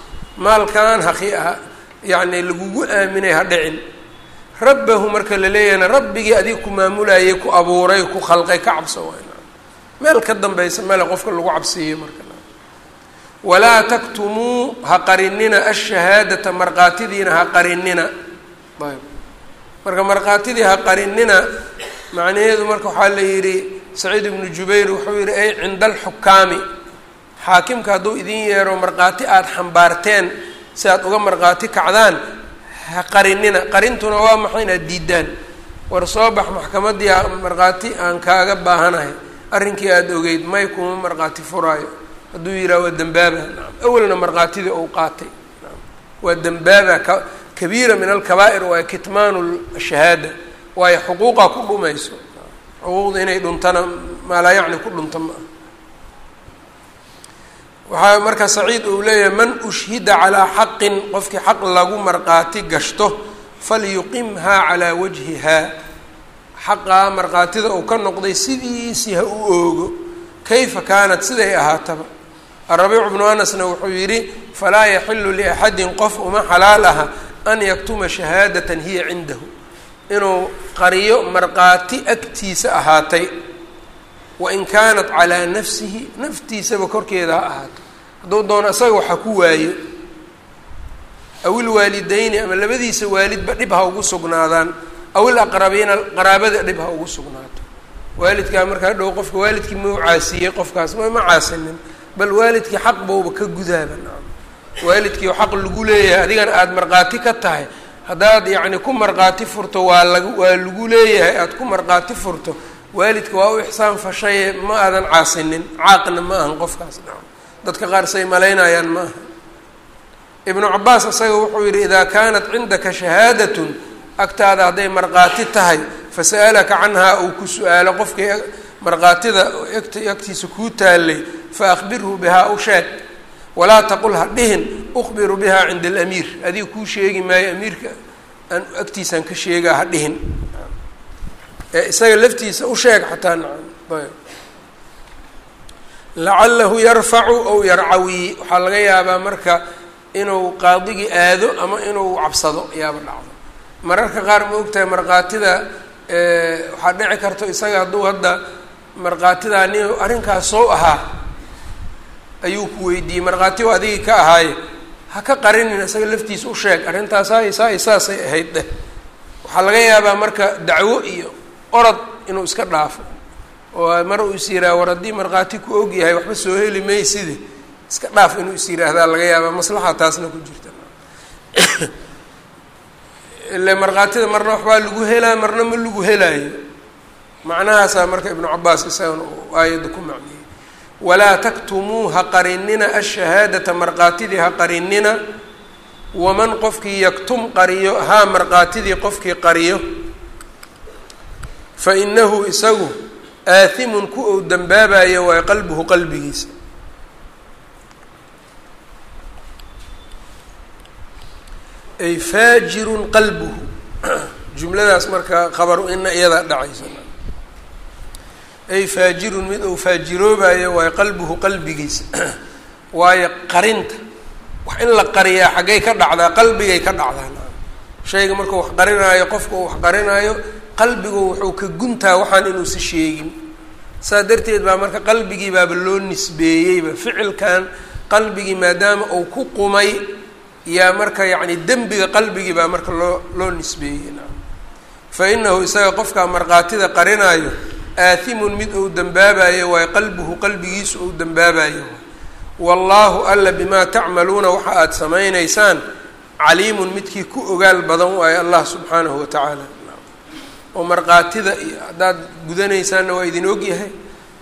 Maalkan haki ha yacni lagugu aaminay ha dhicin rabbahu marka la leeyahayna rabbigii adiga ku maamulayay ku abuuray ku khalqay ka cabso waay meel ka dambaysa male qofka lagu cabsiiyo marka. Walaa taktumuu ha qarinina ashahaadata markhaatidiina ha qarinina. Ayb. Marka markhaatidii ha qarinina macnaheedu marka waxaa la yidhi saciid ibnu jubayr wuxuu yihi ay cinda alxukaami xaakimka hadduu idin yeero markhaati aada xambaarteen si aad uga markhaati kacdaan ha qarinina qarintuna waa maxay inaad diidaan war soo bax maxkamaddii markhaati aan kaaga baahanahay. Arrinkii aada ogeyd may kuma markhaati furaayo. Hadduu yidhaha waa dembaaba awalna markhaatidii ou qaatay. Waa dembaaba ka kabiira min alkabaa'ir waayo kitmaanu shahaada. Waayo xuquuqa ku dhumayso xuquuqda inay dhuntana maalaa yacni ku dhunto ma. ah waxaa marka saciid uu leeyahay man ushhida calaa xaqin qofkii xaq lagu markhaati gashto falyuqimhaa calaa wajhihaa. Xaqaa markhaatida uu ka noqday sidiisii ha u oogo kayfa kaanat? Siday ahaataba. Arabiicu bnu anasna wuxuu yidhi falaa yaxilu liaxadin qof uma xalaal aha an yaktuma shahaadatan hiya cindahu. Inuu qariyo markhaati agtiisa ahaatay wain kaanat calaa nafsihi naftiisaba korkeeda ha ahaato hadduu doono isaga waxa ku waayo aw ilwaalidayni ama labadiisa waalidba dhib ha ugu sugnaadaan aw ilaqrabiina qaraabada dhib ha ugu sugnaato waalidkaa marka hadhow qofka waalidkii mau caasiyey qofkaas ma caasinin bal waalidkii xaq bauba ka gudaaba waalidkii xaq lagu leeyahay adigana aada markhaati ka tahay haddaad yacni ku markhaati furto waa lag waa lagu leeyahay aada ku markhaati furto waalidka waa u ixsaan fashaye ma aadan caasinin. Caaqna ma ahan qofkaas. Nacam dadka qaar say malaynayaan ma aha. Ibnu cabaas isaga wuxuu yidhi idaa kaanat cindaka shahaadatun agtaada hadday markhaati tahay fasa'alaka canhaa uu ku su'aalo qofkii markhaatida agtiisa kuu taallay fa akhbirhu bihaa u sheeg. Walaa taqul ha dhihin ukhbiru bihaa cinda alamiir adiga kuu sheegi maayo amiirka aan agtiisaan ka sheegaa ha dhihin ee isaga laftiisa u sheeg xataa nacam lacalahu yarfacu ow yarcawi. Waxaa laga yaabaa marka inuu qaadigii aado ama inuu cabsado ayaaba dhacdo. Mararka qaar ma ogtahay markhaatida waxaa dhici karto isaga hadduu hadda markhaatidaa nin arrinkaas soo ahaa ayuu ku weydiiyey markhaati o adigii ka ahaaye ha ka qarinin isaga laftiisa u sheeg arrintaas hay saa saasay ahayd. Dheh waxaa laga yaabaa marka dacwo iyo orod inuu iska dhaafo. Oo mar uu is yihaaha war haddii markhaati ku og yahay waxba soo heli mayside iska dhaaf inuu is yiraahdaa laga yaabaa maslaxa taasna ku jirta. Ile markhaatida marna waxbaa lagu helaa marna ma lagu helaayo. Macnahaasaa marka ibnu cabaas isagana uu aayadda ku macniyey walaa taktumuu ha qarinina ashahaadata markhaatidii ha qarinina waman qofkii yaktum qariyo haa markhaatidii qofkii qariyo fa inahu isagu aathimun ku ou dambaabayo waayo qalbuhu qalbigiisa. Ay faajirun qalbuhu. Jumladaas marka khabaru ina iyadaa dhacaysa ay faajirun mid uu faajiroobayo waayo qalbuhu qalbigiisa. Waayo qarinta. Wax in la qariyaa xaggay ka dhacdaa qalbigay ka dhacdaa. Shayga markuu wax qarinaayo qofka uu wax qarinaayo qalbigu wuxuu ka guntaa waxaan inuusa sheegin. Saa darteed baa marka qalbigii baaba loo nisbeeyeyba ficilkan qalbigii maadaama uu ku qumay yaa marka yacni dembiga qalbigii baa marka loo loo nisbeeyey. Fa inahu isaga qofkaa markhaatida qarinaayo aathimun mid uu dembaabayo waayo qalbuhu qalbigiisu uu dembaabayo wallaahu alla bimaa tacmaluuna waxa aada samaynaysaan caliimun midkii ku ogaal badan waayo allah subxaanahu wa tacaala oo markhaatida iyo haddaad gudanaysaanna waa idin ogyahay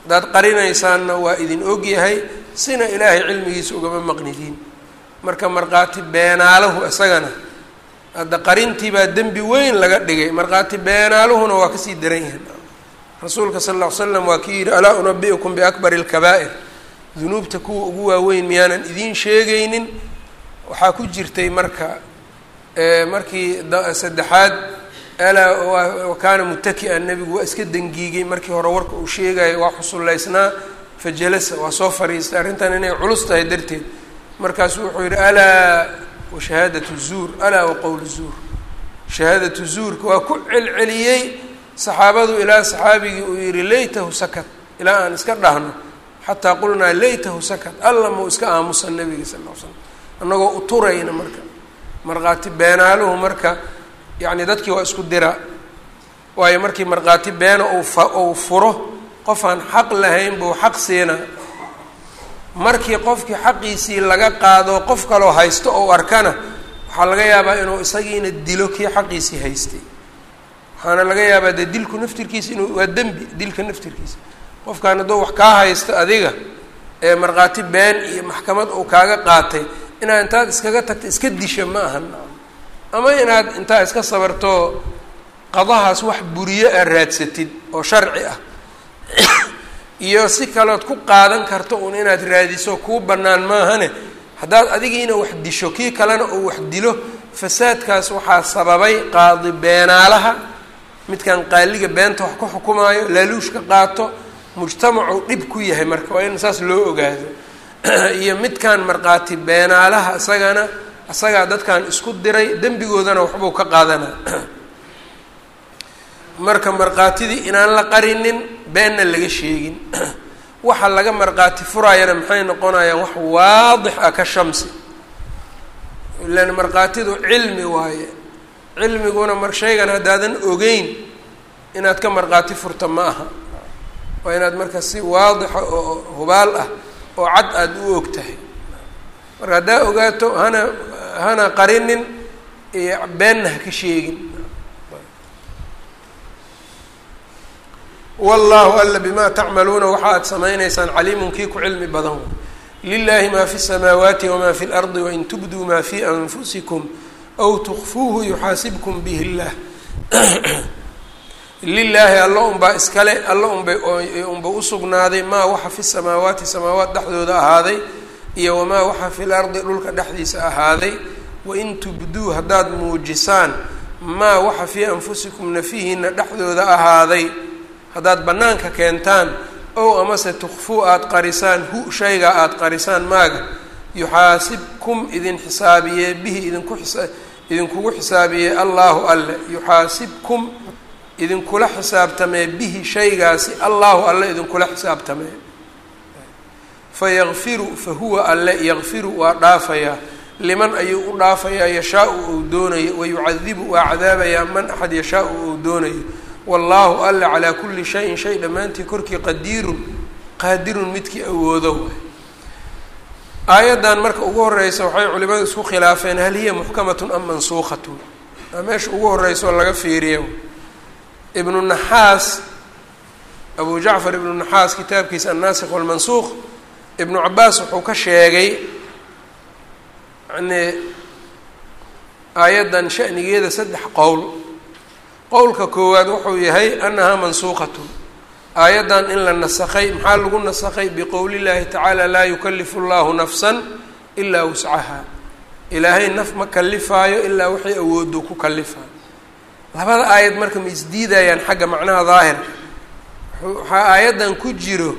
haddaad qarinaysaanna waa idin ogyahay sina ilaahay cilmigiisa ugama maqnidiin. Marka markhaati beenaalahu isagana hadda qarintii baa dembi weyn laga dhigay markhaati beenaaluhuna waa ka sii daran yahay. Rasuulka sal ll ly slam waa kii yidhi alaa unabi'ukum biakbari alkabaa'ir dunuubta kuwa ugu waaweyn miyaanan idiin sheegaynin. Waxaa ku jirtay marka markii saddexaad alaa wa kaana mutaki-an nebigu waa iska dangiigay markii hore warka uu sheegayo waa xusullaysnaa fajalasa waa soo fariistay. Arrintan inay culus tahay darteed. Markaasuu wuxuu yidhi alaa wa shahaadatu zuur alaa wa qowlu zuur. Shahaadatu zuurka waa ku celceliyey saxaabadu ilaa saxaabigii uu yidhi laytahu sakat. Ilaa aan iska dhahno xataa qulnaa laytahu sakat. Alla mau iska aamusan nabiga sal l slam annagoo uturayna marka. Markhaati beenaaluhu marka yacni dadkii waa isku dira waayo markii markhaati beena uu furo qofaan xaq lahayn buu xaq siina. Markii qofkii xaqiisii laga qaado qof kaloo haysto ou arkana waxaa laga yaabaa inuu isagiina dilo kii xaqiisii haystay. Waxaana laga yaabaa dee dilku naftirkiisa inuu waa dembi dilka naftirkiisa. Qofkaan hadduu wax kaa haysto adiga ee markhaati been iyo maxkamad uu kaaga qaatay inaad intaad iskaga tagta iska disha ma ahan ama inaad intaa iska sabarto qadahaas wax buriyo aad raadsatid oo sharci ah. Iyo si kalood ku qaadan karto uun inaad raadiso kuu bannaan maahane. Haddaad adigiina wax disho kii kalena uu wax dilo fasaadkaas waxaa sababay qaadi beenaalaha. Midkan qaaliga beenta wax ku xukumaayo laaluushka qaato mujtamacuu dhib ku yahay marka waa in saas loo ogaado. Iyo midkan markhaati beenaalaha isagana isagaa dadkan isku diray dembigoodana waxbuu ka qaadanaa. Marka markhaatidii inaan la qarinin beenna laga sheegin. Waxa laga markhaati furaayana maxay noqonayaan wax waadix ah ka shamsi. Ilan markhaatidu cilmi waaye. Cilmiguna mar shaygan haddaadan ogeyn inaad ka markhaati furta ma aha. Waa inaad marka si waadixa oo hubaal ah oo cad aada u og tahay marka haddaa ogaato hana hana qarinin iyo beenna ha ka sheegin. Wallahu alla bimaa tacmaluuna waxa aad samaynaysaan caliimun kii ku cilmi badan. Lilahi maa fi samaawaati wamaa fi lardi wain tubduu maa fii anfusikum aw tukfuuhu yuxaasibkum bihi llah lilaahi allo unbaa iskale alla unbay unba usugnaaday maa waxa fi samaawaati samaawaat dhexdooda ahaaday iyo wamaa waxa fi lardi dhulka dhexdiisa ahaaday wain tubduu haddaad muujisaan maa waxa fii anfusikum nafihiina dhexdooda ahaaday haddaad bannaanka keentaan ow amase tukfuu aada qarisaan hu shaygaa aada qarisaan maaga yuxaasibkum idin xisaabiyee bihi idinku idinkugu xisaabiyee allaahu alle yuxaasibkum idinkula xisaabtamee bihi shaygaasi allaahu alle idinkula xisaabtamee fayakfiru fa huwa alle yakfiru waa dhaafayaa liman ayuu u dhaafayaa yashaau ou doonayo wayucadibu waa cadaabayaa man axad yashaau ou doonayo wallaahu alle calaa kulli shayin shay dhammaantii korkii qadiirun qaadirun midkii awoodo aayaddan marka ugu horeysa waxay culimadu isku khilaafeen hal hiya muxkamatun am mansuukhatun aa meesha ugu horeysa oo laga fiiriyo ibnu naxaas abu jacfar ibnu naxaas kitaabkiisa annaasikh walmansuuq ibnu cabaas wuxuu ka sheegay yani aayaddan shanigeeda saddex qowl. Qowlka koowaad wuxuu yahay annahaa mansuuqatun. Aayaddan in la nasakhay maxaa lagu nasakhay? Biqowli llaahi tacaala laa yukalifu llahu nafsan ilaa wuscaha. Ilaahay naf ma kalifaayo ilaa waxay awoodo ku kalifaayo labada aayad marka ma isdiidayaan xagga macnaha daahirka waxaa aayaddan ku jiro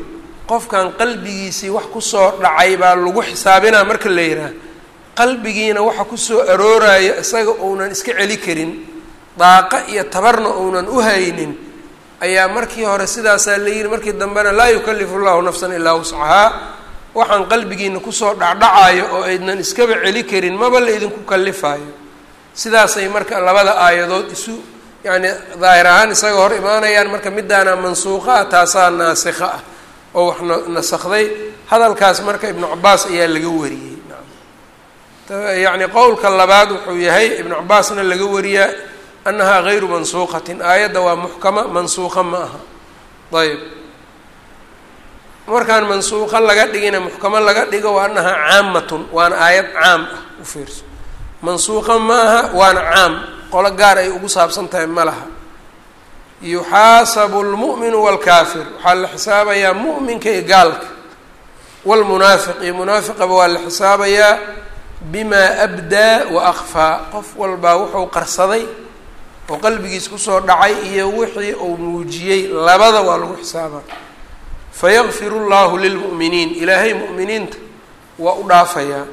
qofkan qalbigiisii wax ku soo dhacay baa lagu xisaabinaa marka la yidhaah qalbigiina waxa ku soo arooraayo isaga uunan iska celi karin daaqa iyo tabarna uunan u haynin ayaa markii hore sidaasaa la yidhi markii dambena laa yukalifu llahu nafsan ilaa wuscahaa waxaan qalbigiina ku soo dhacdhacayo oo aydnan iskaba celi karin maba la idinku kalifaayo sidaasay marka labada aayadood isu yacni daahir ahaan isaga hor imaanayaan marka midaana mansuuqa ah taasaa naasikha ah oo wax nasakday. Hadalkaas marka ibnu cabaas ayaa laga wariyey. Yacni qowlka labaad wuxuu yahay ibnu cabaasna laga wariyaa annahaa gayru mansuuqatin. Aayadda waa muxkama mansuuqa ma aha. Ayb markaan mansuuqa laga dhigina muxkamo laga dhigo wa annahaa caamatun waana aayad caam ah u fiirso. Mansuuqa ma aha waana caam. Qolo gaar ay ugu saabsan tahay ma laha yuxaasabu lmu'minu waalkaafir waxaa la xisaabayaa mu'minka iyo gaalka. Waalmunaafiq iyo munaafiqaba waa la xisaabayaa bimaa abdaa wa akfaa qof walbaa wuxuu qarsaday oo qalbigiis ku soo dhacay iyo wixii uu muujiyey labada waa lagu xisaabaa. Fayaqfiru llahu lilmu'miniin. Ilaahay mu'miniinta waa u dhaafayaa.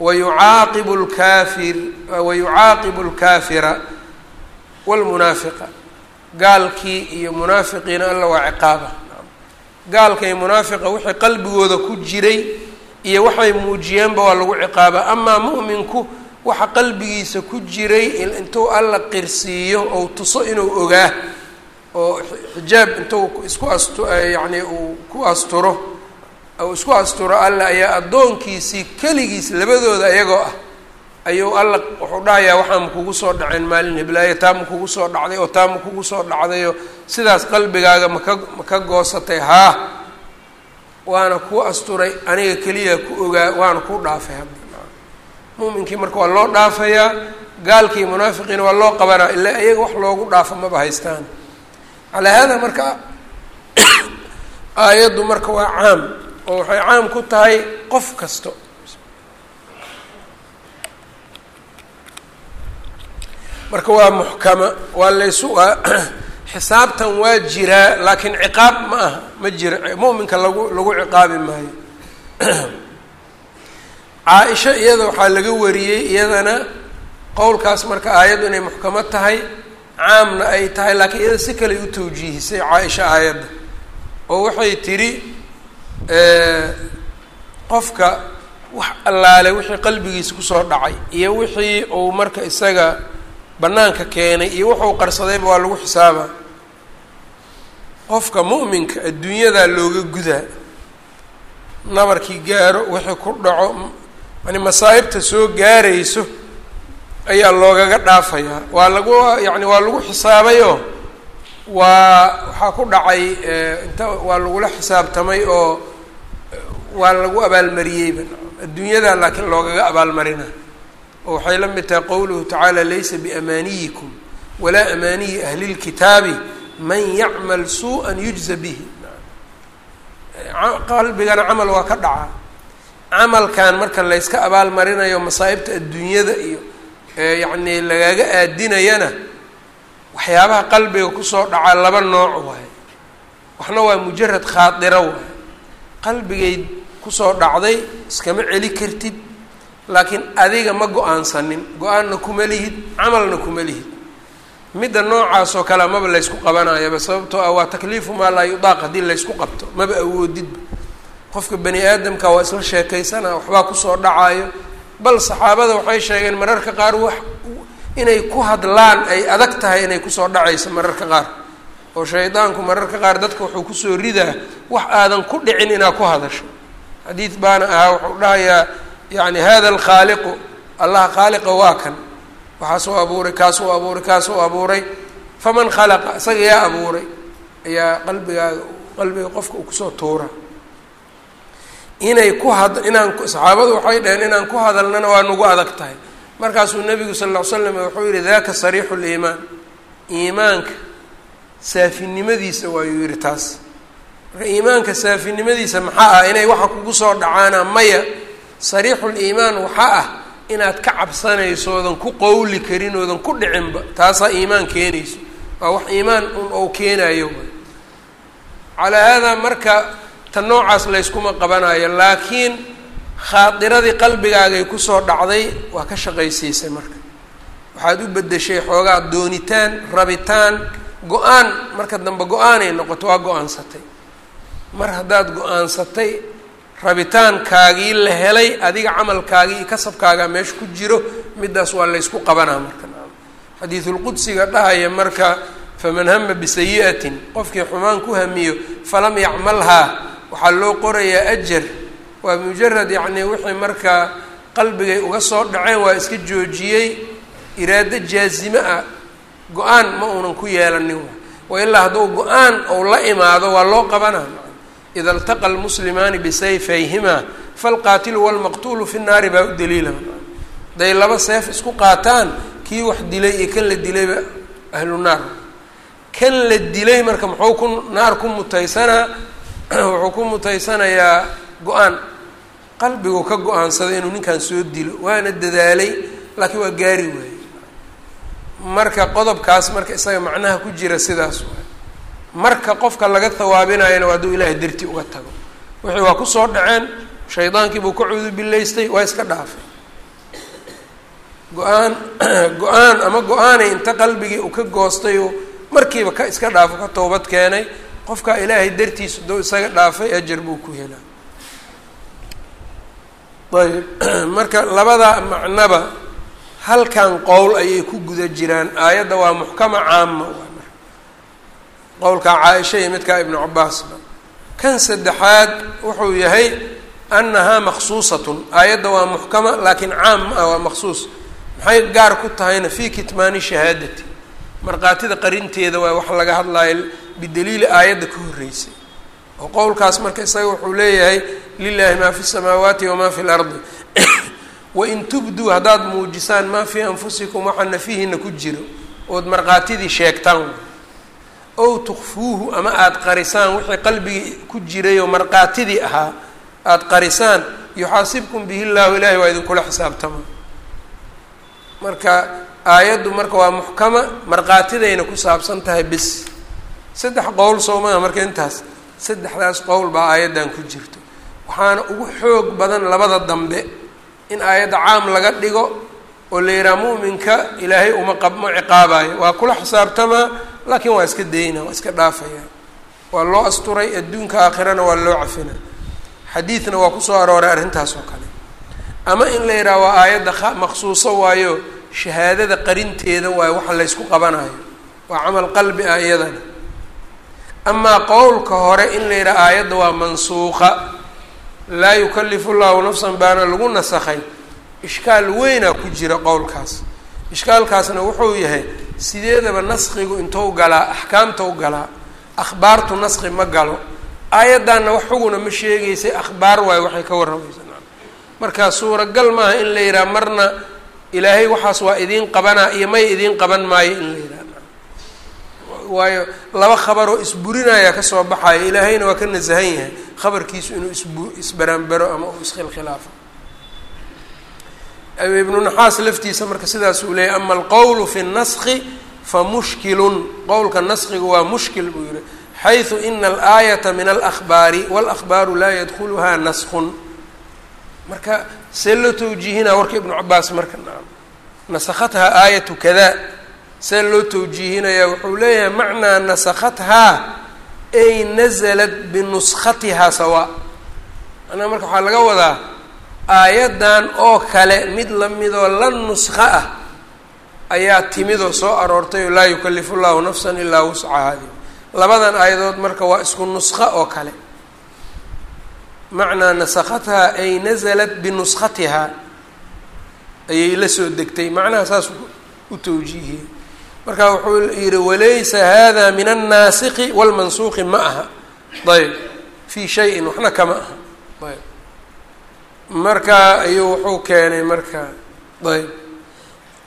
Wayucaaqibu lkaafir wayucaaqibu lkaafira waalmunaafiqa gaalkii iyo munaafiqiina alla waa ciqaaba. Gaalka iyo munaafiqa wixii qalbigooda ku jiray iyo waxay muujiyeenba waa lagu ciqaaba. Amaa mu'minku waxa qalbigiisa ku jiray intuu alla qirsiiyo ou tuso inuu ogaa oo xijaab intuu isku astu yacni uu ku asturo isku asturo alla ayaa addoonkiisii keligiis labadooda iyagoo ah ayuu alla wuxuu dhahayaa waxaa ma kugu soo dhaceen maalin hiblaayo taa ma kugu soo dhacday oo taa ma kugu soo dhacdayoo sidaas qalbigaaga maka maka goosatay haa waana ku asturay aniga keliya ku ogaa waana ku dhaafay hadda mu'minkii marka waa loo dhaafayaa gaalkii munaafiqiina waa loo qabanaa ilaa iyaga wax loogu dhaafo maba haystaan. Calaa haada marka aayaddu marka waa caam oo waxay caam ku tahay qof kasto marka waa muxkama waa laysu xisaabtan waa jiraa laakiin ciqaab ma aha ma jira. Mu'minka lagu lagu ciqaabi maayo. Caa-isha iyada waxaa laga wariyey iyadana qowlkaas marka aayaddu inay muxkamo tahay caamna ay tahay laakiin iyada si kale u tawjiihisay caa-isha aayadda. Oo waxay tidhi qofka wax allaale wixii qalbigiisa ku soo dhacay iyo wixii uu marka isaga bannaanka keenay iyo wuxuu qarsadayba waa lagu xisaabaa qofka mu'minka adduunyadaa looga gudaa nabarkii gaaro wixii ku dhaco yani masaa'ibta soo gaarayso ayaa loogaga dhaafayaa waa lagu yacni waa lagu xisaabayoo waa waxaa ku dhacay inta waa lagula xisaabtamay oo waa lagu abaalmariyeyba adduunyadaa laakiin loogaga abaalmarina oo waxay la mid tahay qowluhu tacaala laysa biamaaniyikum walaa amaaniyi ahli lkitaabi man yacmal suu-an yujza bihi. Qalbigana camal waa ka dhacaa camalkan marka layska abaalmarinayo masaa'ibta adduunyada iyo yacni lagaga aadinayana waxyaabaha qalbiga ku soo dhacaa laba nooc waaye waxna waa mujarad khaadiro waaye qalbigay ku soo dhacday iskama celi kartid laakiin adiga ma go'aansanin go'aanna kuma lihid camalna kuma lihid midda noocaas oo kale maba laysku qabanayaba sababtoo ah waa takliifu maa laa yudaaq haddii laysku qabto maba awoodidba. Qofka bani aadamka waa isla sheekaysana waxbaa ku soo dhacayo bal saxaabada waxay sheegeen mararka qaar wax inay ku hadlaan ay adag tahay inay ku soo dhacayso mararka qaar. Oo shaydaanku mararka qaar dadka wuxuu ku soo ridaa wax aadan ku dhicin inaad ku hadasho. Xadiid baana ahaa wuxuu dhahayaa yani hada alkhaaliqu allaha khaaliqa waa kan. Waxaasuu abuuray kaasuu abuuray kaasuu abuuray. Faman khalaqa isaga yaa abuuray. Ayaa qalbigaaga qalbiga qofka uu ku soo tuura. Inay ku had inaan saxaabadu waxay dhaheen inaan ku hadalnana waa nagu adag tahay. Markaasuu nabigu sal ll ly slam wuxuu yihi daka sariixu liimaan iimaanka saafinimadiisa waayuu yihi taas. Marka iimaanka saafinimadiisa maxaa ah? Inay waxa kugu soo dhacaana maya sariixuliimaan waxaa ah inaad ka cabsanayso oodan ku qowli karin oodan ku dhicinba taasaa iimaan keenayso. Waa wax iimaan un ou keenayo calaa haadaa marka ta noocaas layskuma qabanayo laakiin khaadiradii qalbigaagay ku soo dhacday waa ka shaqaysiisay marka. Waxaad u bedeshay xoogaa doonitaan rabitaan go'aan marka dambe go'aanay noqoto waa go'aansatay. Mar haddaad go'aansatay rabitaankaagii la helay adiga camalkaagii iyo kasabkaagaa meesha ku jiro middaas waa laysku qabanaa marka. Xadiidulqudsiga dhahaya marka faman hama bisayi'atin qofkii xumaan ku hamiyo falam yacmalhaa waxaa loo qorayaa ajar. Waa mujarad yacni wixii markaa qalbigay uga soo dhaceen waa iska joojiyey iraado jaazime ah go'aan ma uunan ku yeelanin. Wa ilaa hadduu go'aan ou la imaado waa loo qabana ida iltaqa almuslimaani bisayfayhima falqaatilu walmaqtuulu fi nnaari baa u daliila haday laba seef isku qaataan kii wax dilay iyo kan la dilayba ahlu naar kan la dilay marka muxuu ku naar ku mutaysanaa wuxuu ku mutaysanayaa go'aan qalbigu ka go'aansaday inuu ninkan soo dilo waana dadaalay laakiin waa gaari waayey marka qodobkaas marka isaga macnaha ku jira sidaas waay marka qofka laga hawaabinayana waa hadduu ilaahay darti uga tago. Wixii waa ku soo dhaceen shaydaankii buu ka cuudubilaystay waa iska dhaafay. Go'aan go'aan ama go'aanay inta qalbigii uu ka goostay oo markiiba ka iska dhaafo ka toobad keenay qofka ilaahay dartiisa dou isaga dhaafay ajar buu ku helaa. Ayb marka labada macnaba halkan qowl ayay ku guda jiraan. Aayadda waa muxkama caama qowlka caaisha iyo midkaa ibnu cabaasba kan saddexaad wuxuu yahay annahaa maksuusatun aayadda waa muxkama laakiin caam ah waa maksuus maxay gaar ku tahayna fii kitmaani shahaadati. Markhaatida qarinteeda waa wax laga hadlayo bidaliili aayadda ka horreysay. Oo qowlkaas marka isaga wuxuu leeyahay lilahi maa fi samaawaati wamaa fi lardi. Wain tubduu haddaad muujisaan maa fii anfusikum waxaa nafihiina ku jiro. Ood markhaatidii sheegtaan ow tukfuuhu ama aada qarisaan wixii qalbigii ku jiray oo markhaatidii ahaa aada qarisaan yuxaasibkum bihi llahu ilaahi waa idinkula xisaabtama. Marka aayaddu marka waa muxkama markhaatidayna ku saabsan tahay bis. Saddex qowl soo maaha marka intaas. Saddexdaas qowl baa aayaddan ku jirto. Waxaana ugu xoog badan labada dambe in aayadda caam laga dhigo oo la yidhaha mu'minka ilaahay uma qab ma ciqaabayo waa kula xisaabtamaa laakiin waa iska dayna waa iska dhaafaya. Waa loo asturay adduunka aakhirana waa loo cafina. Xadiidna waa ku soo arooray arrintaas oo kale. Ama in la yidhaha waa aayadda maqsuuso waayo shahaadada qarinteeda waayo waxa laysku qabanayo. Waa camal qalbi ah iyadana. Amaa qowlka hore in la yidhaha aayadda waa mansuuqa. Laa yukalifu llahu nafsan baana lagu nasakhay. Ishkaal weynaa ku jira qowlkaas ishkaalkaasna wuxuu yahay sideedaba naskigu intou galaa axkaamtou galaa akhbaartu naski ma galo. Aayaddaanna wax xuguna ma sheegaysay akhbaar waayo waxay ka warramaysa marka suuragal maaha in la yidhaha marna ilaahay waxaas waa idiin qabanaa iyo may idiin qaban maayo in la yidhaha waayo laba khabaroo isburinaya ka soo baxayo ilaahayna waa ka nasahan yahay khabarkiisu inuu isbu isbaraanbaro ama uu iskhilkhilaafo ibnu naxaas laftiisa marka sidaas uu leeyahy ama alqowlu fi naski fa mushkilun. Qowlka naskigu waa mushkil buu yihi xayثu ina alaayata min alahbaari wاlahbaaru laa yadkuluhaa naskun. Marka see loo tawjiihinaa warka ibnu cabaas marka naam nasakhathaa aayatu kada see loo tawjiihinayaa wuxuu leeyahay macnaa nasakhathaa ay nazalat binuskatihaa sawa. Manaa marka waxaa laga wadaa aayaddan oo kale mid lamidoo la nuskho ah ayaa timidoo soo aroortay oo laa yukalifu llahu nafsan ilaa wuscahaadi labadan aayadood marka waa isku nuskho oo kale macnaa nasakhathaa ay nazalat binuskatihaa ayay la soo degtay. Macnaha saas u tawjiihiyey marka wuxuu yihi walaysa hada min annaasiki walmansuuqi ma aha. Ayb fii shayin waxna kama aha marka ayuu wuxuu keenay marka ayb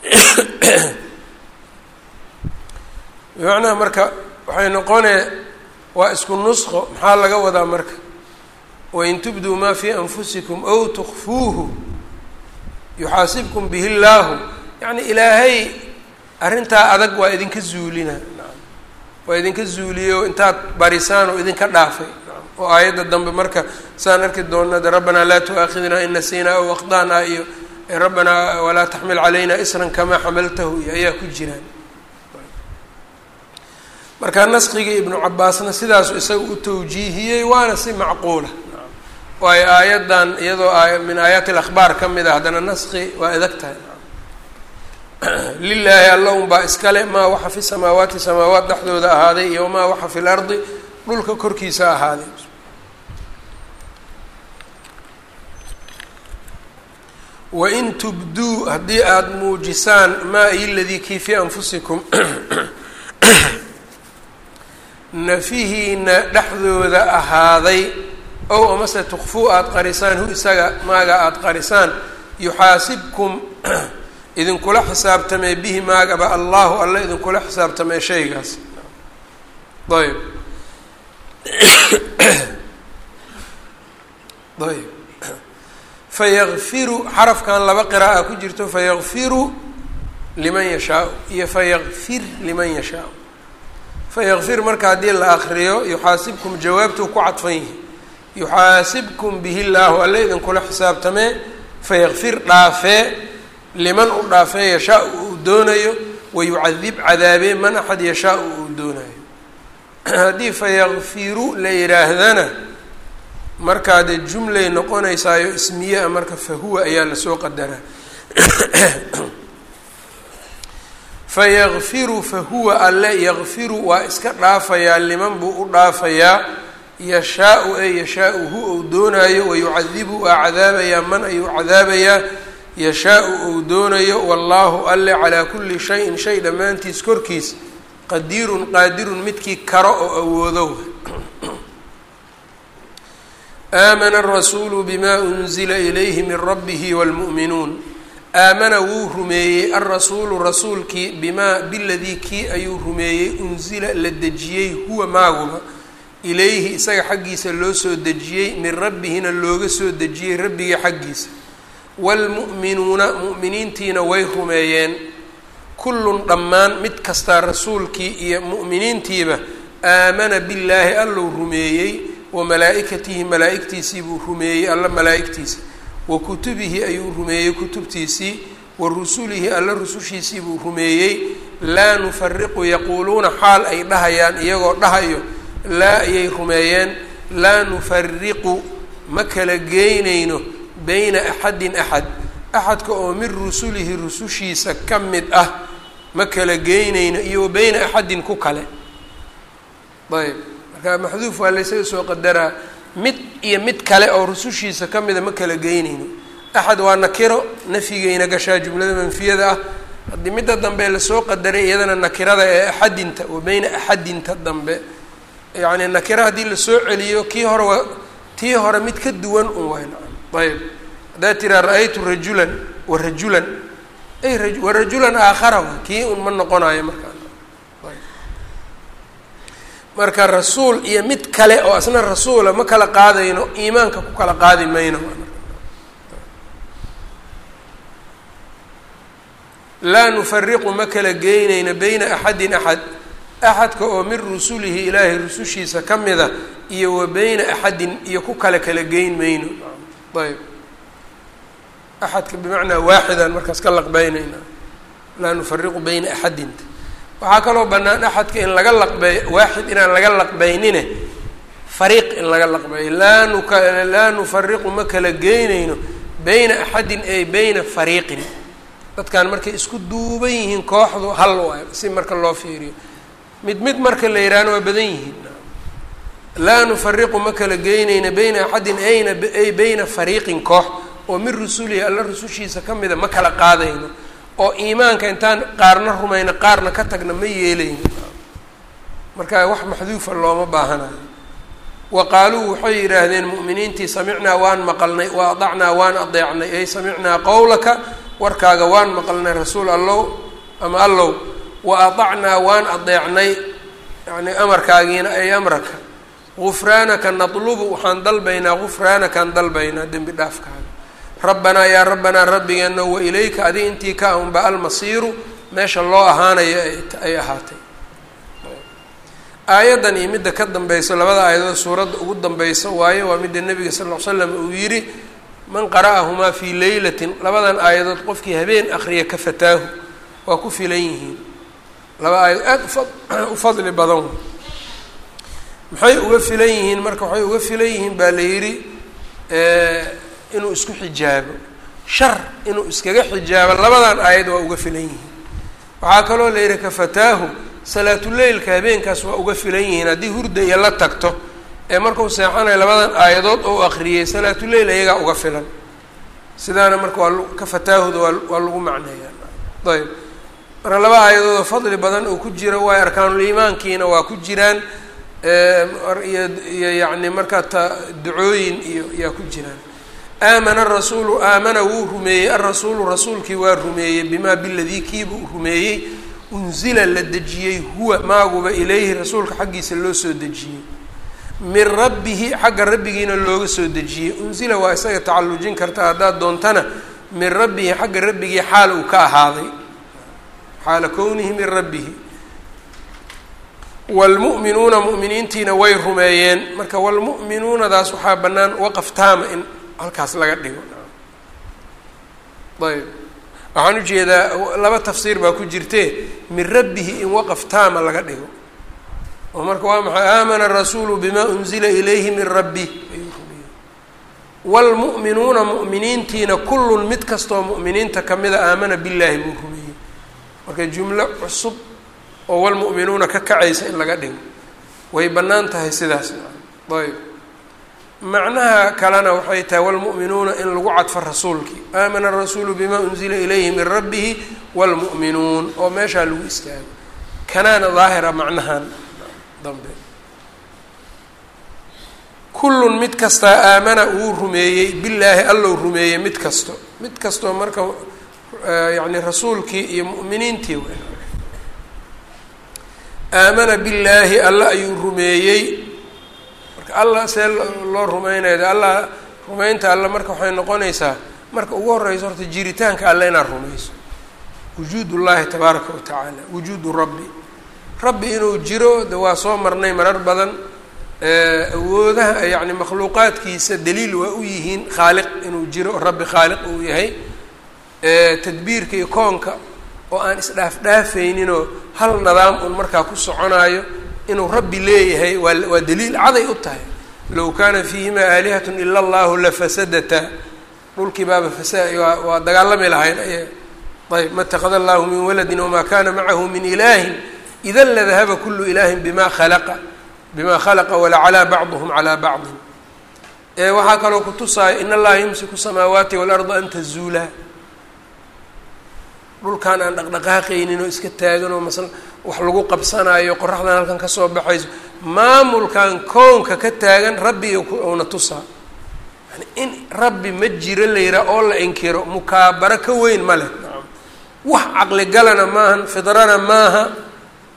bimacnaha marka waxay noqonee waa isku nusko maxaa laga wadaa marka? Wain tubduu maa fii anfusikum ow tukfuuhu yuxaasibkum bihi llaahu. Yacni ilaahay arrintaa adag waa idinka zuulina. Waa idinka zuuliyo intaad barisaan oo idinka dhaafay oo aayadda dambe marka saan arki doonada rabbanaa laa tu-aakhidnaa in nasiinaa ow akhda'naa iyo rabbanaa walaa taxmil calayna isran kamaa xamaltahu iyo ayaa ku jiraan marka naskigii ibnu cabaasna sidaasu isaga u tawjiihiyey waana si macquula. Waayo aayaddan iyadoo a min aayaati alakhbaar ka mid a haddana naski waa adag tahay. Lilaahi alla unbaa iskale maa waxa fi samaawaati samaawaat dhexdooda ahaaday iyo maa waxa fi lardi dhulka korkiisa ahaaday wain tubduu haddii aada muujisaan maa ay ladii kii fii anfusikum nafihiina dhexdooda ahaaday ow amase tukfuu aada qarisaan hu isaga maaga aada qarisaan yuxaasibkum idinkula xisaabtamee bihi maagaba allahu alla idinkula xisaabtamee shaygaas. Ayb ayb fayakfiru xarafkan laba qiraa'a ku jirto fayakfiru liman yashaau iyo fayakfir liman yashaau fayakfir marka haddii la akriyo yuxaasibkum jawaabtuu ku cadfan yihi yuxaasibkum bihi llaahu alle idinkula xisaabtamee fayakfir dhaafee liman u dhaafee yashaa uu doonayo wayucadib cadaabee man axad yashaa uu doonayo haddii fayakfiru la yidhaahdana markaa jumlay noqonaysaayo ismiye a marka fahuwa ayaa la soo qadaraa fayakfiru fahuwa alle yakfiru waa iska dhaafayaa liman buu u dhaafayaa. Yashaa-u ee yashaa-u hu ou doonaayo wayucadibu waa cadaabayaa man ayuu cadaabayaa yashaa-u ou doonayo wallaahu alle calaa kulli shayin shay dhammaantiis korkiis qadiirun qaadirun midkii karo oo awoodo aamana arasuulu bima unzila ilayhi min rabbihi wاlmu'minuun aamana wuu rumeeyey alrasuulu rasuulkii bimaa biladii kii ayuu rumeeyey unsila la dejiyey huwa maaguba ilayhi isaga xaggiisa loo soo dejiyey min rabbihina looga soo dejiyey rabbigii xaggiisa waalmu'minuuna mu'miniintiina way rumeeyeen kullun dhammaan mid kastaa rasuulkii iyo mu'miniintiiba aamana billaahi allou rumeeyey wa malaa'ikatihi malaa'igtiisii buu rumeeyey alla malaa'igtiisa. Wa kutubihi ayuu rumeeyey kutubtiisii wa rusulihi alla rusushiisii buu rumeeyey. Laa nufariqu yaquuluuna xaal ay dhahayaan iyagoo dhahayo laa ayay rumeeyeen. Laa nufariqu ma kala geynayno beyna axadin axad. Axadka oo min rusulihi rusushiisa ka mid ah ma kala geynayno iyo wa beyna axadin ku kale. Ayb marka maxduuf waa laysaga soo qadaraa mid iyo mid kale oo rusushiisa ka mida ma kala geynayno. Axad waa nakiro nafyigayna gashaa jumlada manfiyada ah. Haddii midda dambe la soo qadaray iyadana nakirada ee axadinta wa beyna axadinta dambe. Yacni nakiro haddii la soo celiyo kii hore waa tii hore mid ka duwan un wayn ayb haddaad tiraa ra'aytu rajulan wa rajulan. Ay ra wa rajulan aakhara wa kii un ma noqonayo markaa marka rasuul iyo mid kale oo asna rasuula ma kala qaadayno iimaanka ku kala qaadi mayno. Laa nufariqu ma kala geynayno beyna axadin axad. Axadka oo min rusulihi ilaahay rusushiisa ka mida iyo wa beyna axadin iyo ku kale kala geyn mayno. Ayb axadka bimacnaa waaxidan markaas ka laqbeynayna laa nufariqu beyna axadinta waxaa kaloo bannaan axadka in laga laqbeeyo waaxid inaan laga laqbeynine fariiq in laga laqbeeyo laa nuka laa nufariqu ma kala geynayno beyna axadin ay beyna fariiqin. Dadkan markay isku duuban yihiin kooxdu hal waay si marka loo fiiriyo. Mid mid marka la yidhaahna waa badan yihiin. Laa nufariqu ma kala geynayna beyna axadin ayna ay beyna fariiqin koox. Oo min rusulihi alla rusushiisa ka mida ma kala qaadayno oo iimaanka intaan qaarna rumayna qaarna ka tagna ma yeelayno marka wax maxduufa looma baahanayo wa qaaluu waxay yidhaahdeen mu'miniintii samicnaa waan maqalnay wa adacnaa waan adeecnay. Ay samicnaa qowlaka warkaaga waan maqalnay rasuul allow ama allow. Wa adacnaa waan adeecnay yacni amarkaagiina ay amraka. Gufraanaka natlubu waxaan dalbaynaa gufraanakaan dalbaynaa. Dembi dhaafkaaga rabbanaa yaa rabbanaa rabbigeena wa ilayka adi intii ka unba almasiiru. Meesha loo ahaanayo ay ahaatay. Aayaddan iyo midda ka dambayso labada aayadood suuradda ugu dambaysa waayo waa midda nebiga sal ly slam uu yidhi man qara'ahumaa fii leylatin labadan aayadood qofkii habeen akriya ka fataahu waa ku filan yihiin. Laba aayadood aada ufa u fadli badan. Maxay uga filan yihiin? Marka waxay uga filan yihiin baa la yidhi inuu isku xijaabo shar inuu iskaga xijaabo labadan aayad waa uga filan yihiin. Waxaa kaloo la yidhi kafataahu salaatuleylka habeenkaas waa uga filan yihiin haddii hurda iyo la tagto ee markuu seexanayo labadan aayadood oo akriyay salaatuleyl iyagaa uga filan. Sidaana marka waa ka fataahuda waa waa lagu macneeyaa. Ayb. Marka laba aayadoodoo fadli badan oo ku jira waayo arkaanuliimaankiina waa ku jiraan iyo iyo yacni markaa ta ducooyin iyo yaa ku jiraan aamana arasuulu aamana wuu rumeeyey alrasuulu rasuulkii waa rumeeyey bimaa biladii kiiba u rumeeyey unzila la dejiyey huwa maaguba ilayhi rasuulka xaggiisa loo soo dejiyey. Min rabbihi xagga rabbigiina looga soo dejiyey. Unzila waa isaga tacallujin karta haddaad doontana min rabbihi xagga rabbigii xaal uu ka ahaaday. Xaala kownihi min rabbihi. Waalmu'minuuna mu'miniintiina way rumeeyeen. Marka waalmu'minuunadaas waxaa bannaan waqaf taama in halkaas laga dhigo. Ayb waxaan u jeedaa laba tafsiir baa ku jirtee min rabbihi in waqaf taama laga dhigo. Oo marka waa maxay? Aamana rasuulu bima unzila ilayhi min rabbi. Waalmu'minuuna mu'miniintiina kullun mid kastoo mu'miniinta kamida aamana billaahi buu rumeeyey. Marka jumlo cusub oo walmu'minuuna ka kacaysa in laga dhigo. Way bannaan tahay sidaas. Ayb macnaha kalena waxay tahay wlmu'minuuna in lagu cadfo rasuulkii. Aamana arasuulu bima unzila ilayhi min rabbihi wlmu'minuun oo meeshaa lagu istaago kanaana daahira macnahan dambe. Kullun mid kastaa aamana wuu rumeeyey billaahi allow rumeeyey mid kasto. Mid kastoo marka yani rasuulkii iyo mu'miniintii aamana billaahi alla ayuu rumeeyey allah see loo rumeynaya allah rumeynta alle marka waxay noqonaysaa marka ugu horeyso horta jiritaanka alle inaad rumayso. Wujuud ullaahi tabaaraka wa tacaala. Wujuudu rabbi. Rabbi inuu jiro de waa soo marnay marar badan. Awoodaha yacni makhluuqaadkiisa daliil waa u yihiin khaaliq inuu jiro rabbi khaaliq uu yahay. Tadbiirka iyo koonka oo aan isdhaafdhaafayninoo hal nidaam un markaa ku soconaayo inuu rabbi leeyahay waa daliil caday u tahay. Low kaana fiihimaa aalihatun ila allahu lafasadata dhulkii baaba fasa waa dagaalami lahayn. Ay ayb ma اtakada allahu min waladin wamaa kana macahu min ilahin ida ladahaba kulu ilahin bima khalaqa. Bima khalaqa walacalaa bacduhm calaa bacdin. Waxaa kaloo kutusaayo in allaha yumsiku samaawaati walarda an tazuula dhulkan aan dhaqdhaqaaqaynin oo iska taagan oo masla wax lagu qabsanaayo qoraxdan halkan ka soo baxayso maamulkan kownka ka taagan rabbi una tusaa yani in rabbi ma jiro la yihaa oo la inkiro mukaabaro ka weyn ma leh. Wax caqligalana maahan fidrana maaha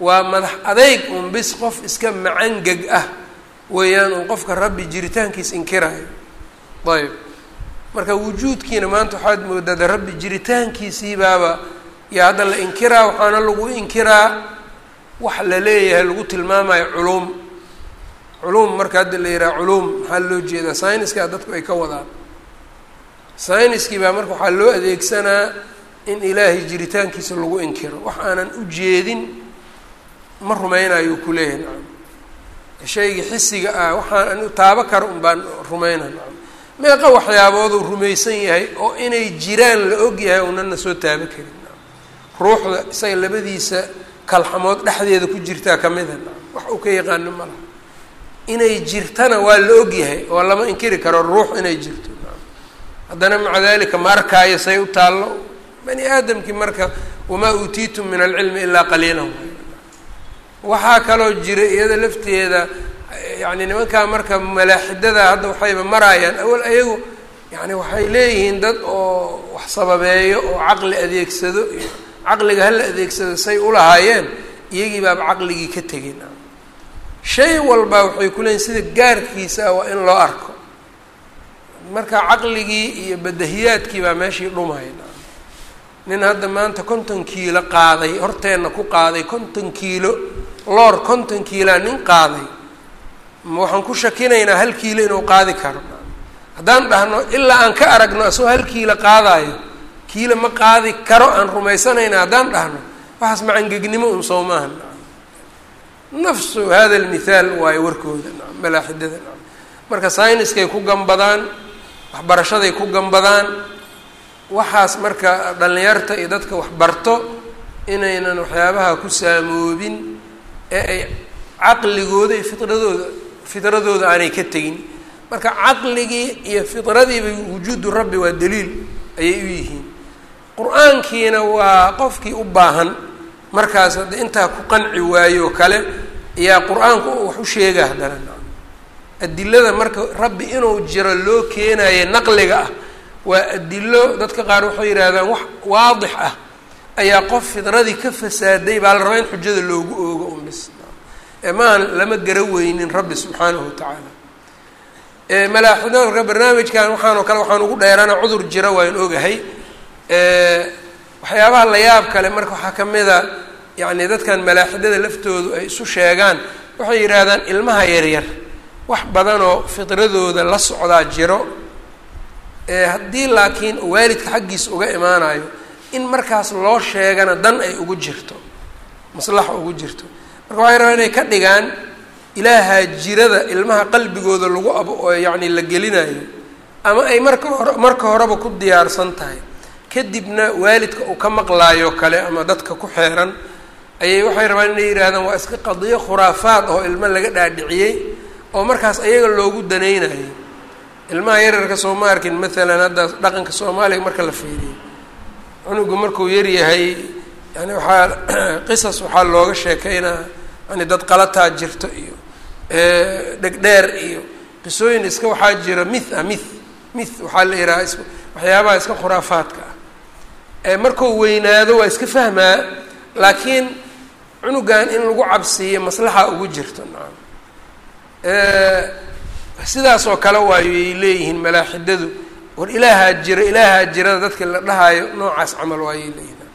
waa madax adeyg un bis qof iska macangeg ah weeyaan un qofka rabbi jiritaankiis inkirayo ayb marka wujuudkiina maanta waxaad moodaa rabbi jiritaankiisii baaba iyo hadda la inkiraa waxaana lagu inkiraa wax la leeyahay lagu tilmaamayo culuum. Culuum marka hadda la yidhaha culuum maxaa loo jeedaa? Syniskaa dadku ay ka wadaan. Syniskii baa marka waxaa loo adeegsanaa in ilaahay jiritaankiisa lagu inkiro. Wax aanan u jeedin ma rumaynayo ku leeyahay. Nacam shaygii xisiga ah waxaan taabo karo un baan rumayna nacam meeqa waxyaabooduu rumaysan yahay oo inay jiraan la og yahay unana soo taabo karin. Ruuxda isaga labadiisa kalxamood dhexdeeda ku jirtaa ka mida nacam wax uu ka yaqaano ma laha. Inay jirtana waa la og yahay oo lama inkiri karo ruux inay jirto. Haddana maca dalika ma arkaayo say u taallo bani aadamkii marka wamaa uutiitum min alcilmi ilaa qaliilan. Waxaa kaloo jira iyada lafteeda yani nimankaa marka malaaxidada hadda waxayba maraayaan awal ayagu yani waxay leeyihiin dad oo wax sababeeyo oo caqli adeegsado iyo caqliga hala adeegsado say ulahaayeen iyagii baaba caqligii ka tegin. Shay walba waxay ku leeyihiin sida gaarkiisa waa in loo arko. Marka caqligii iyo badahiyaadkii baa meeshii dhumaya nin hadda maanta konton kiilo qaaday horteenna ku qaaday konton kiilo loor konton kiilaa nin qaaday waxaan ku shakinaynaa hal kiilo inuu qaadi karo. Haddaan dhahno ilaa aan ka aragno asagoo hal kiilo qaadaayo kiilo ma qaadi karo aan rumaysanayna haddaan dhahno waxaas macangegnimo un soo maaha nafsu hada almithaal waayo warkooda malaaxidada marka syniskay ku gambadaan waxbarashaday ku gambadaan waxaas marka dhallinyarta iyo dadka wax barto inaynan waxyaabaha ku saamoobin ee ay caqligooda iyo fidradooda fidradooda aanay ka tegin. Marka caqligii iyo fidradiiba wujuudu rabbi waa daliil ayay u yihiin. Qur'aankiina waa qofkii u baahan. Markaas hadda intaa ku qanci waayo kale ayaa qur'aanku wax u sheega haddana. Adilada marka rabbi inuu jiro loo keenayo naqliga ah waa adilo dadka qaar waxay yidhahdaan wax waadix ah. Ayaa qof fidradii ka fasaaday baa la rabaa in xujada loogu oogo un maahan lama gara weynin rabbi subxaanahu watacaala malaaxidooka barnaamijkan waxaan oo kale waxaan ugu dheeraana cudur jira waan ogahay. Waxyaabaha la yaab kale marka waxaa ka mid a yacni dadkan malaaxidada laftoodu ay isu sheegaan waxay yidhaahdaan ilmaha yaryar wax badanoo fidradooda la socdaa jiro. Haddii laakiin waalidka xaggiisa uga imaanayo in markaas loo sheegana dan ay ugu jirto maslaxa ugu jirto marka waxay rabaan inay ka dhigaan ilaahaa jirada ilmaha qalbigooda lagu ab yacni la gelinayo ama ay marka hore marka horeba ku diyaarsan tahay. Kadibna waalidka uu ka maqlaayo kale ama dadka ku xeeran ayay waxay rabaan inay yidhaahdaan waa iska qadiyo khuraafaad oo ilmo laga dhaadhiciyey oo markaas ayaga loogu danaynayo ilmaha yararka soo ma arkin maalan hadda dhaqanka soomaaliga marka la fiiriyo. Cunugu markuu yaryahay yani waxaa qisas waxaa looga sheekeynaa yani dad qalataa jirto iyo dhegdheer iyo. Qisooyin iska waxaa jira mith ah mith mith waxaa la yidhaha is waxyaabaha iska khuraafaadka ah. Markuu weynaado waa iska fahmaa laakiin cunugan in lagu cabsiiyo maslaxa ugu jirto nacam. Sidaas oo kale waayo ay leeyihiin malaaxidadu war ilaahaa jira ilaahaa jirada dadka la dhahaayo noocaas camal waayay leeyihiin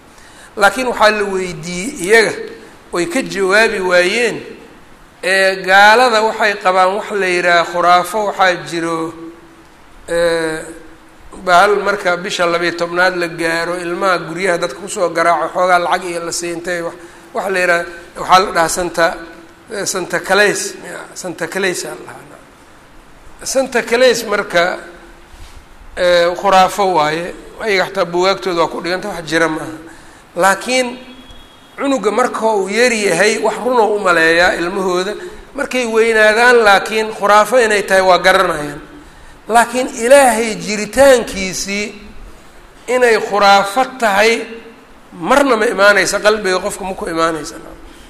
laakiin waxaa la weydiiyey iyaga oy ka jawaabi waayeen gaalada waxay qabaan wax la yidhaha khuraafo waxaa jiro bahal marka bisha labiiyo tobnaad la gaaro ilmaha guryaha dadka ku soo garaaco xoogaa lacag iyo la siintay wa waxa la yidhaha waxaa la dhahaa santa santa calays santa calays aa lahaa. Santa calays marka khuraafo waaye ayaga xataa bugaagtooda waa ku dhiganta wax jira maaha. Laakiin cunuga marka uu yaryahay wax runow u maleeyaa ilmahooda. Markay weynaadaan laakiin khuraafo inay tahay waa garanayaan. Laakiin ilaahay jiritaankiisii inay khuraafo tahay marna ma imaanaysa qalbiga qofka ma ku imaanaysa.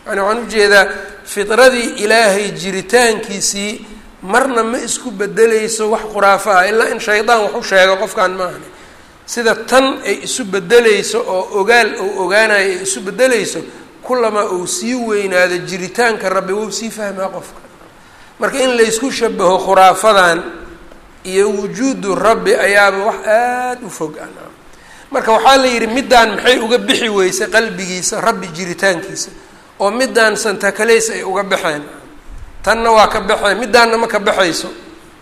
Yani waxaan u jeedaa fidradii ilaahay jiritaankiisii marna ma isku bedeleyso wax khuraafo ah ilaa in shaydaan wax u sheego qofkan maahani sida tan ay isu bedeleyso oo ogaal ou ogaanayo ay isu bedeleyso kulamaa uu sii weynaado jiritaanka rabbi wou sii fahmaa qofka. Marka in laysku shabaho khuraafadan iyo wujuudu rabbi ayaaba wax aada u fog ah marka waxaa la yidhi middaan maxay uga bixi weysay qalbigiisa rabbi jiritaankiisa oo middaan santakalays ay uga baxeen. Tanna waa ka baxeen middaanna ma ka baxayso.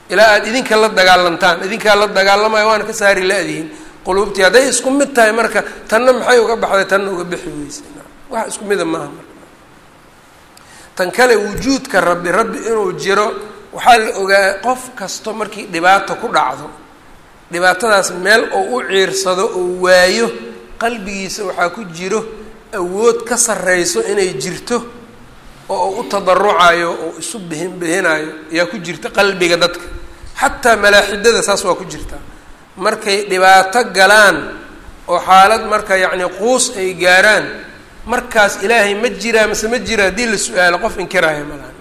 Ilaa aada idinka la dagaalantaan idinkaa la dagaalamayo waana ka saari la-dihiin quluubtii hadday isku mid tahay marka tanna maxay uga baxday? Tanna uga bixi weysay wax isku mida maaha marka. Tan kale wujuudka rabbi rabbi inuu jiro waxaa la ogaa qof kasto markii dhibaato ku dhacdo. Dhibaatadaas meel oo u ciirsado oo waayo qalbigiisa waxaa ku jiro awood ka sarreyso inay jirto oo u tadarucayo oo isu bihin bihinayo ayaa ku jirta qalbiga dadka. Xataa malaaxidada saas waa ku jirtaa markay dhibaato galaan oo xaalad marka yacni quus ay gaaraan markaas ilaahay ma jiraa mase ma jira haddii la su'aalo qof inkiraayo malaha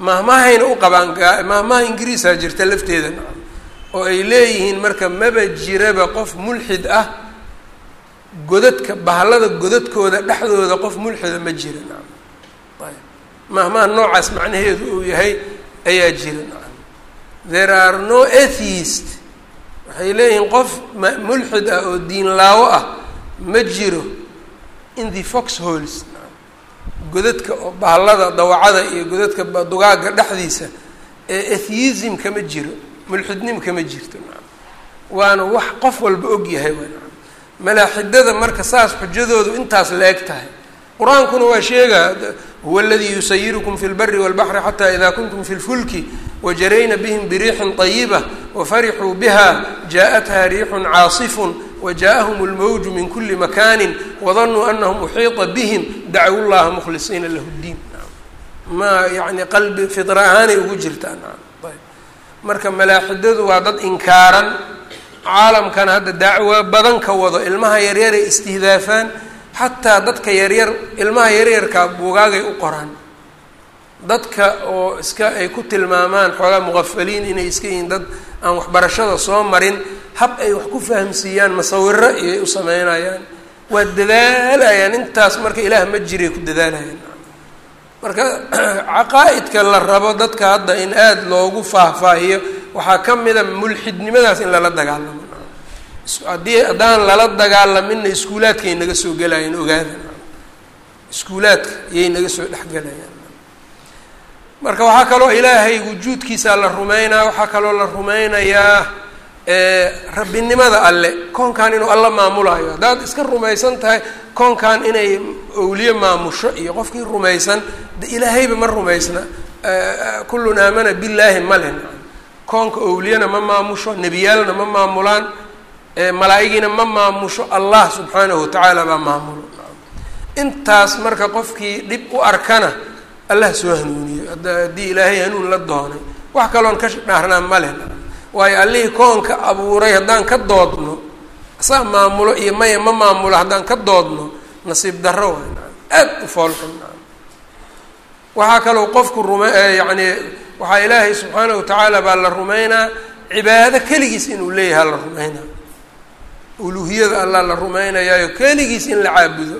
mahmahayna u qabaan mahmaha ingiriisaa jirta lafteeda. Oo ay leeyihiin marka maba jiraba qof mulxid ah godadka bahalada godadkooda dhexdooda qof mulxida ma jira. Nacam mahmaha noocaas macnaheedu uu yahay ayaa jira. Nacam there are no atheist waxay leeyihiin qof mulxid ah oo diin laawo ah ma jiro in the fox holes godadka oo dawacada iyo godadka dugaaga dhexdiisa ee atheism kama jiro mulxidnim kama jirto. Waana wax qof walba og yahay malaaxidada marka saas xujadoodu intaas la eg tahay. Qur'aankuna waa sheegaa huwa aladii yusayirukum fi lbari walbaxri xataa ida kuntum fi lfulki wajarayna bihim biriixin طayiba wafarixuu biha jaaءatha riixun caasifun wjaءahm اlmawju min kuli makani wadanuu anahum uxiiطa bihim dacow llaha mkhlisiina lah اdiin ma yani qalbi fira ahaanay ugu jirtaa ayb marka malaaxidadu waa dad inkaaran caalamkana hadda dacwo badan ka wado ilmaha yaryaray istihdaafaan xataa dadka yaryar ilmaha yaryarka buugaagay u qoraan dadka oo iska ay ku tilmaamaan xoogaa muqafaliin inay iska yihiin dad aan waxbarashada soo marin hab ay wax ku fahamsiiyaan masawiro iyay u sameynayaan. Waa dadaalayaan intaas marka ilaah ma jiray ku dadaalayaan. Marka caqaa-idka la rabo dadka hadda in aada loogu faahfaahiyo waxaa ka mida mulxidnimadaas in lala dagaalamo. Haddii haddaan lala dagaalaminna iskuulaadkaay naga soo gelayaan ogaada iskuulaadka iyay naga soo dhexgelayaan marka waxaa kaloo ilaahay wujuudkiisa la rumeynaa waxaa kaloo la rumeynayaa rabbinimada alle. Koonkan inuu alla maamulaayo. Haddaad iska rumaysan tahay koonkan inay owliye maamusho iyo qofkii rumaysan de ilaahayba ma rumaysna. Kullun aamana billaahi malen koonka owliyana ma maamusho nebiyaalna ma maamulaan malaa-igiina ma maamusho allah subxaanahu watacaala baa maamulo intaas marka qofkii dhib u arkana allah soo hanuuniyo haddii ilaahay hanuun la doonay wax kaloon ka dhaarnaa malen waayo allihii koonka abuuray haddaan ka doodno asaa maamulo iyo maya ma maamulo haddaan ka doodno nasiib darro waay. Aad u foolxun waxaa kaloo qofku rume yacni waxaa ilaahay subxaana wa tacaala baa la rumeynaa cibaado keligiis inuu leeyahay la rumeynaa. Uluhiyada allah la rumeynayaayo keligiis in la caabudo.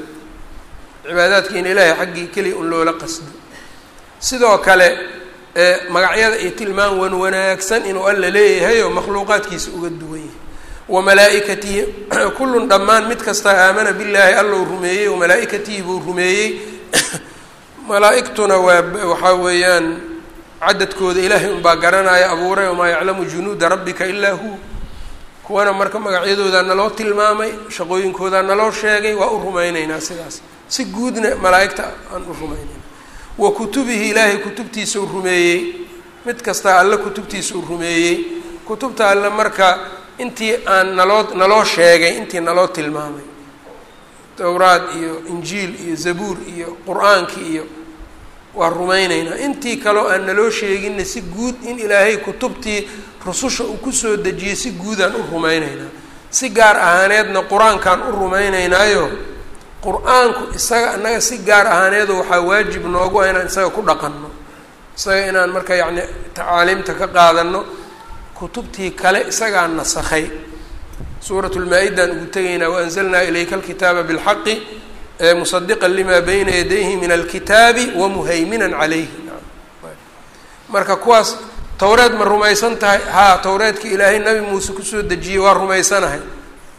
Cibaadaadka in ilaahay xaggii keliya un loola qasdo sidoo kale magacyada iyo tilmaan wan wanaagsan inuu alla leeyahay oo makhluuqaadkiisa uga duwan yahay. Wa malaa-ikatihi kullun dhammaan mid kasta aamana billaahi allou rumeeyey wa malaa-ikatihi buu rumeeyey. Malaa-igtuna waa waxaa weeyaan cadadkooda ilaahay unbaa garanaya abuuray wamaa yaclamu junuuda rabbika ilaa hu. Kuwana marka magacyadoodaa naloo tilmaamay shaqooyinkoodaa naloo sheegay waa u rumayneynaa sidaas. Si guudna malaa-igta aan u rumaynayna wa kutubihi ilaahay kutubtiisa u rumeeyey. Mid kasta alle kutubtiisa u rumeeyey. Kutubta alle marka intii aan naloo naloo sheegay intii naloo tilmaamay. Towraad iyo injiil iyo zabuur iyo qur'aanki iyo waa rumayneynaa intii kaleo aan naloo sheeginna si guud in ilaahay kutubtii rususha uu ku soo dejiyey si guudaan u rumayneynaa si gaar ahaaneedna qur'aankaan u rumayneynaayo qur'aanku isaga annaga si gaar ahaaneedo waxaa waajib noogu ah inaan isaga ku dhaqanno. Isaga inaan marka yacni tacaaliimta ka qaadano kutubtii kale isagaa nasakhay. Suurat lmaa-idaan ugu tegaynaa waanzalnaa ilayka alkitaaba bilxaqi musadiqa lima bayna yadayhi min alkitaabi wamuhayminan calayhi. Marka kuwaas towreed ma rumaysan tahay. Haa towreedka ilaahay nabi muuse ku soo dejiyey waa rumaysanahay.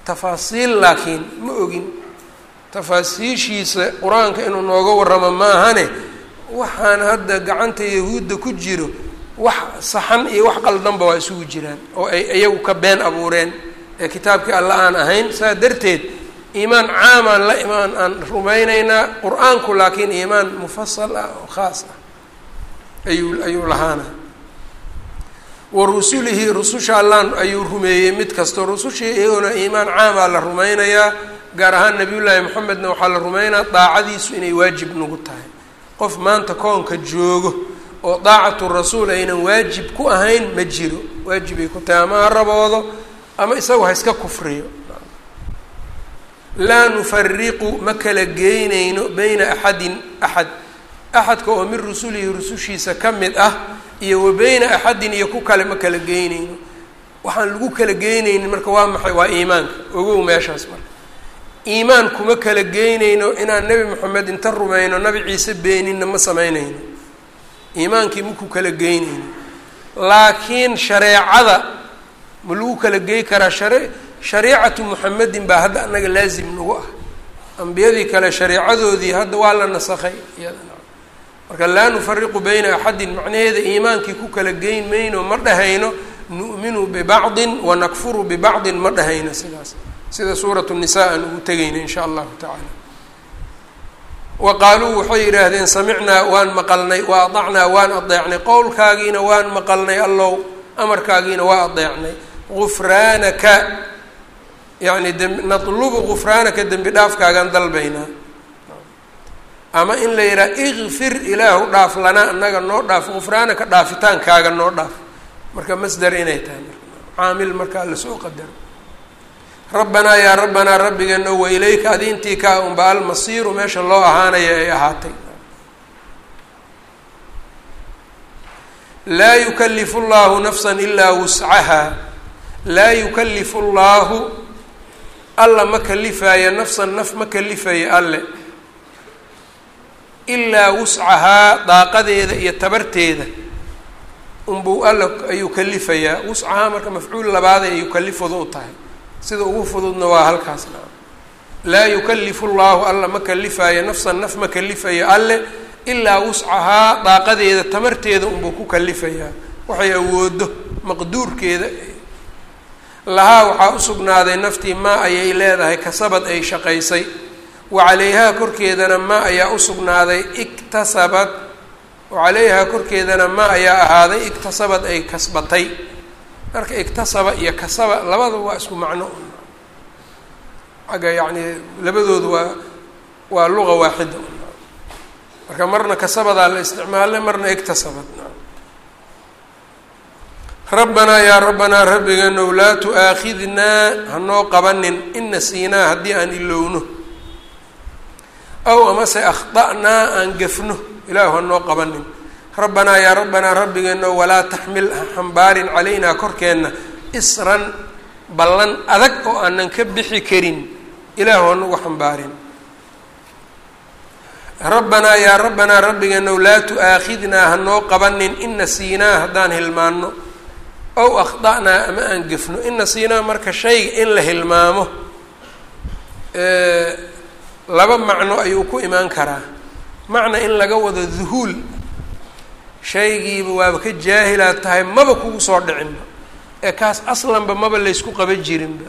Tafaasiil laakiin ma ogin tafaasiishiisa qur'aanka inuu nooga warramo ma ahane waxaan hadda gacanta yahuudda ku jiro wax saxan iyo wax qaldanba waa isugu jiraan oo ay iyagu ka been abuureen. Ee kitaabkii alla aan ahayn saa darteed iimaan caamaan la imaan aan rumayneynaa qur'aanku laakiin iimaan mufasal ah oo khaas ah ayuu ayuu lahaana. Wa rusulihi rususha allaan ayuu rumeeyey mid kastoo rusushii iyagona iimaan caamaa la rumaynayaa gaar ahaan nabiyullaahi moxamedna waxaa la rumeynaa daacadiisu inay waajib nagu tahay. Qof maanta koonka joogo oo daacatu rasuul aynan waajib ku ahayn ma jiro. Waajibay ku tahay ama ha raboodo ama isagu ha iska kufriyo. Laa nufariqu ma kala geynayno beyna axadin axad. Axadka oo min rusulihi rusushiisa ka mid ah iyo wa beyna axadin iyo ku kale ma kala geynayno. Waxaan lagu kala geynaynin marka waa maxay? Waa iimaanka. Ogow meeshaas marka iimaan kuma kala geynayno inaan nebi moxamed inta rumayno nabi ciise beeninna ma samaynayno. Iimaankii maku kala geynayno. Laakiin shareecada ma lagu kala gey karaa. Share shariicatu muxamedin baa hadda annaga laazim nagu ah. Ambiyadii kale shareecadoodii hadda waa la nasakhay iyadana. Marka laa nufariqu beyna axadin macnaheeda iimaankii ku kala geyn mayno ma dhahayno. Nu'minu bibacdin wanakfuru bibacdin ma dhahayno sidaas sida suuratu nisa aan ugu tegayna in sha allahu tacaala. Wa qaaluu waxay yidhaahdeen samicnaa waan maqalnay wa adacnaa waan adeecnay qowlkaagiina waan maqalnay allow amarkaagiina waa adeecnay gufraanaka yacni demb natlubu gufraanaka dembi dhaafkaagaan dalbaynaa. Ama in la yidhaha ikfir ilaahu dhaaf lanaa annaga noo dhaaf. Gufraanaka dhaafitaankaaga noo dhaaf. Marka masder inay tahay marka caamil markaa la soo qadaro rabbanaa yaa rabbanaa rabbigeeno wa ilayka adintii kaa unba almasiiru meesha loo ahaanaya ay ahaatay. Laa yukalifu llahu nafsa ilaa wuscaha laa yukalifu llaahu alla ma kalifaayo nafsan naf ma kalifayo alle. Ilaa wuscahaa daaqadeeda iyo tabarteeda. Unbuu alla ayuu kalifayaa wuscahaa marka mafcuul labaaday ayuu kalifooda u tahay sida ugu fududna waa halkaas. Laa yukalifu llaahu alla ma kalifaayo nafsan naf ma kalifayo alle ilaa wuscahaa daaqadeeda tamarteeda unbuu ku kalifayaa waxay awoodo maqduurkeeda. Lahaa waxaa u sugnaaday naftii maa ayay leedahay kasabad ay shaqaysay. Wa calayhaa korkeedana maa ayaa u sugnaaday iktasabad wa calayhaa korkeedana maa ayaa ahaaday iktasabad ay kasbatay marka iktasaba iyo kasaba labada waa isku macno. Xagga yacni labadoodu waa waa luqa waaxida. Marka marna kasabadaa la isticmaalay marna iktasabad. Rabbanaa yaa rabbanaa rabbigeenow laa tu-aakhidnaa hanoo qabanin. In nasiinaa haddii aan ilowno aw amase akhda'naa aan gafno ilaahu hanoo qabanin rabbanaa yaa rabbanaa rabbigeenow walaa taxmil xambaarin calaynaa korkeenna. Isran ballan adag oo aanan ka bixi karin ilaahu hanagu xambaarin rabbanaa yaa rabbanaa rabbigeenow laa tu-aakhidnaa hanoo qabanin in nasiinaa haddaan hilmaano ow akhda'naa ama aan gefno. In nasiinaa marka shayga in la hilmaamo. Laba macno ayuu ku imaan karaa. Macna in laga wado duhuul shaygiiba waaba ka jaahilaad tahay maba kugu soo dhicinba. Ee kaas aslanba maba laysku qaban jirinba.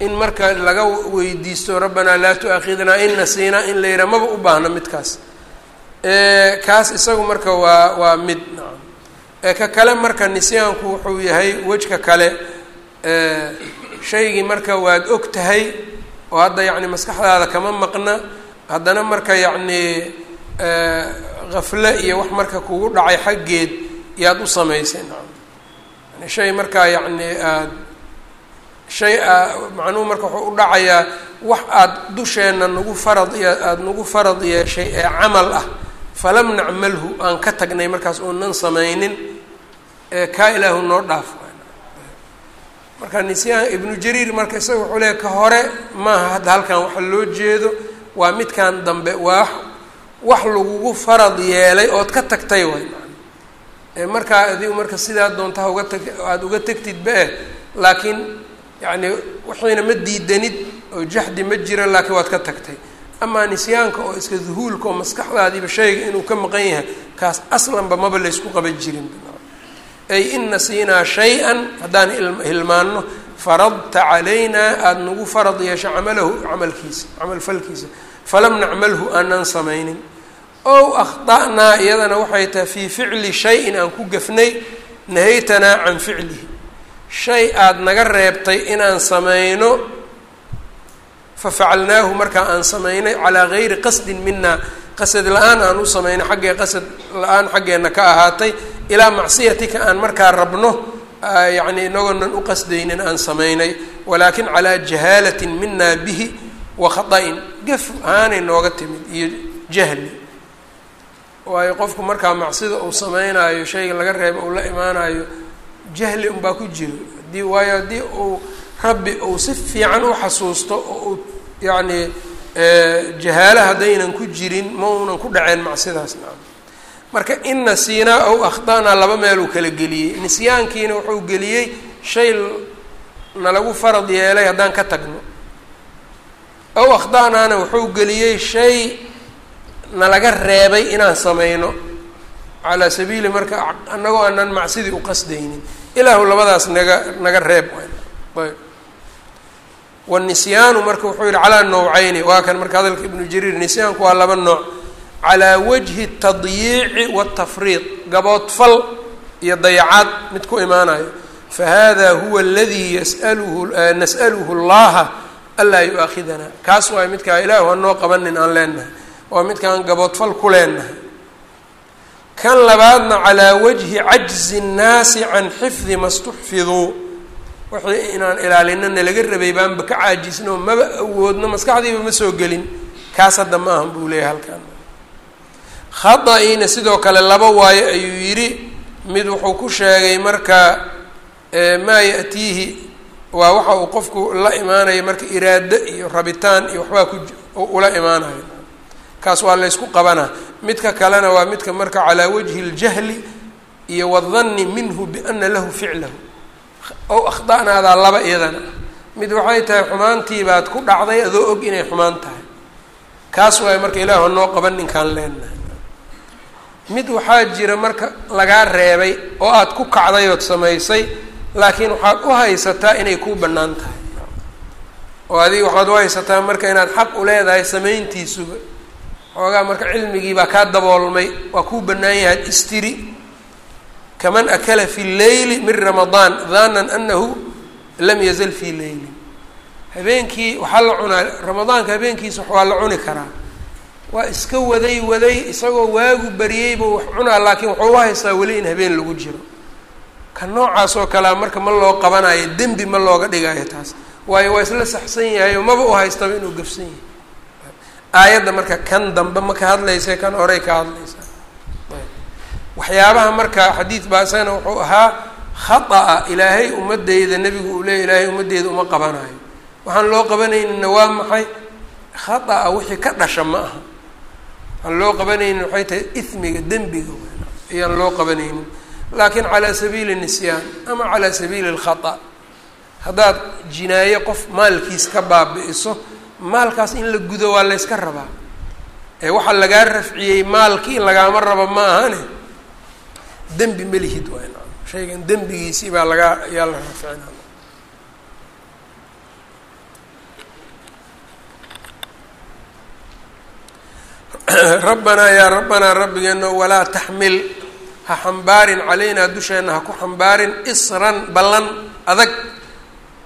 In marka laga weydiisto rabbanaa laa tu-aakhidnaa in nasiinaa in la yidhaha maba u baahno midkaas kaas. Isagu marka waa waa mid ee ka kale marka nisyaanku wuxuu yahay wejka kale shaygii marka waad og tahay oo hadda yacni maskaxdaada kama maqna haddana marka yacni kafle iyo wax marka kugu dhacay xaggeed yaad u samaysay. Yani shay markaa yacni aad shay macnuhu marka wuxuu u dhacayaa wax aad dusheenna nagu farad aada nagu farad yeeshay ee camal ah. Falam nacmalhu aan ka tagnay markaas oonan samaynin ee kaa ilaahu noo dhaaf marka nisyaan ibnu jariir marka isaga wuxuu leeya ka hore maaha hadda halkan waxa loo jeedo waa midkan dambe waa wax lagugu farad yeelay ood ka tagtay waay ee markaa adigu marka sidaa doonta ha uga tag aada uga tegtidba eh laakiin yacni waxiina ma diidanid oo jaxdi ma jira laakiin waad ka tagtay. Amaa nisyaanka oo iska duhuulka oo maskaxdaadiiba shayga inuu ka maqan yahay kaas aslanba maba laysku qaban jirin. Ay in nasiinaa shay-an haddaan hilmaano faradta calaynaa aada nagu farad yeesho camalahu camalkiisa camal falkiisa falam nacmalhu aanan samaynin. Ow akhda'naa iyadana waxay tahay fii ficli shay-in aan ku gafnay nahaytanaa can ficlihi. Shay aada naga reebtay inaan samayno fafacalnaahu markaa aan samaynay calaa gayri qasdin mina qasad la'aan aan u samaynay xaggee qasad la'aan xaggeenna ka ahaatay ilaa macsiyatika aan markaa rabno yacni inagoonan u qasdaynin aan samaynay. Walaakin calaa jahaalatin mina bihi wa khata-in gaf ahaanay nooga timid iyo jahli waayo qofku markaa macsida uu sameynaayo shayga laga reebo uu la imaanayo jahli unbaa ku jiro haddii waayo haddii uu rabbi uu si fiican u xasuusto oo uu yacni jahaala haddaynan ku jirin ma unan ku dhaceen macsidaas naa marka in nasiinaa ow akhda'naa laba meeluu kala geliyey nisyaankiina wuxuu geliyey shay nalagu farad yeelay haddaan ka tagno ow akhda'naana wuxuu geliyey shay nalaga reebay inaan sameyno calaa sabiili marka annagoo aanan macsidii u qasdaynin. Ilaahu labadaas naga naga reeb. Wanisyaanu marka wuxuu yihi calaa nawcayni. Waa kan marka hadalka ibnu jariir nisyaanku waa laba nooc. Calaa wajhi tadyiici waatafriid gaboodfal iyo dayacaad mid ku imaanayo. Fahada huwa aladii yasaluhu nas'aluhu allaha anlaa yu-aakhidana kaas waay midkaa ilaahu hanoo qabanin aan leenahay waa midkaan gaboodfal ku leenahay kan labaadna calaa wajhi cajzi nnaasi can xifdi ma stuxfiduu wixii inaan ilaalinana laga rabay baanba ka caajisno maba awoodno maskaxdiiba ma soo gelin kaas hadda ma ahan buu leeyahay halkaan khada-iina sidoo kale laba waayo ayuu yidhi mid wuxuu ku sheegay marka maa ya'tiihi waa waxa uu qofku la imaanayo marka iraado iyo rabitaan iyo waxbaa ku ula imaanayo. Kaas waa laysku qabanaa midka kalena waa midka marka calaa wajhi اljahli iyo wadanni minhu biana lahu ficlahu. Ow akhda'naadaa laba iyadana. Mid waxay tahay xumaantii baad ku dhacday adoo og inay xumaan tahay. Kaas waayo marka ilaahu noo qaban ninkaan leenahay mid waxaa jira marka lagaa reebay oo aada ku kacday ood samaysay laakiin waxaad u haysataa inay kuu bannaan tahay. Oo adiga waxaad u haysataa marka inaad xaq u leedahay samayntiisuba. Xoogaa marka cilmigii baa kaa daboolmay waa kuu bannaan yahay istiri. Kaman akala fi leyli min ramadaan daanan anahu lam yazal fi leyli habeenkii waxaa la cunaa ramadaanka habeenkiisa waa la cuni karaa. Waa iska waday waday isagoo waagu bariyeyba wax cunaa laakiin waxuu u haystaa weli in habeen lagu jiro ka noocaas oo kalea marka ma loo qabanayo dembi ma looga dhigayo taas. Waayo waa isla saxsan yahay oo maba u haystaba inuu gafsan yahay. Aayadda marka kan dambe ma ka hadlaysa kan horey ka hadlaysaa waxyaabaha marka xadiid baa isagana wuxuu ahaa khata-a ilaahay ummadeyda nebigu uu leeya ilaahay ummadeyda uma qabanayo. Waxaan loo qabanaynina waa maxay? Khata-a wixii ka dhasha ma aha. Waxaan loo qabanaynin waxay tahay ismiga dembiga ayaan loo qabanaynin laakiin calaa sabiili nisyaan ama calaa sabiili alkhata. Haddaad jinaaye qof maalkiis ka baabi'iso maalkaas in la gudo waa layska rabaa. Ee waxaa lagaa rafciyey maalkii lagaama rabo ma ahane dembi melihid waa shaygan dembigiisii baa lagaa ayaa la rafcina rabbanaa yaa rabbanaa rabbigeeno walaa taxmil ha xambaarin calaynaa dusheenna ha ku xambaarin isran ballan adag.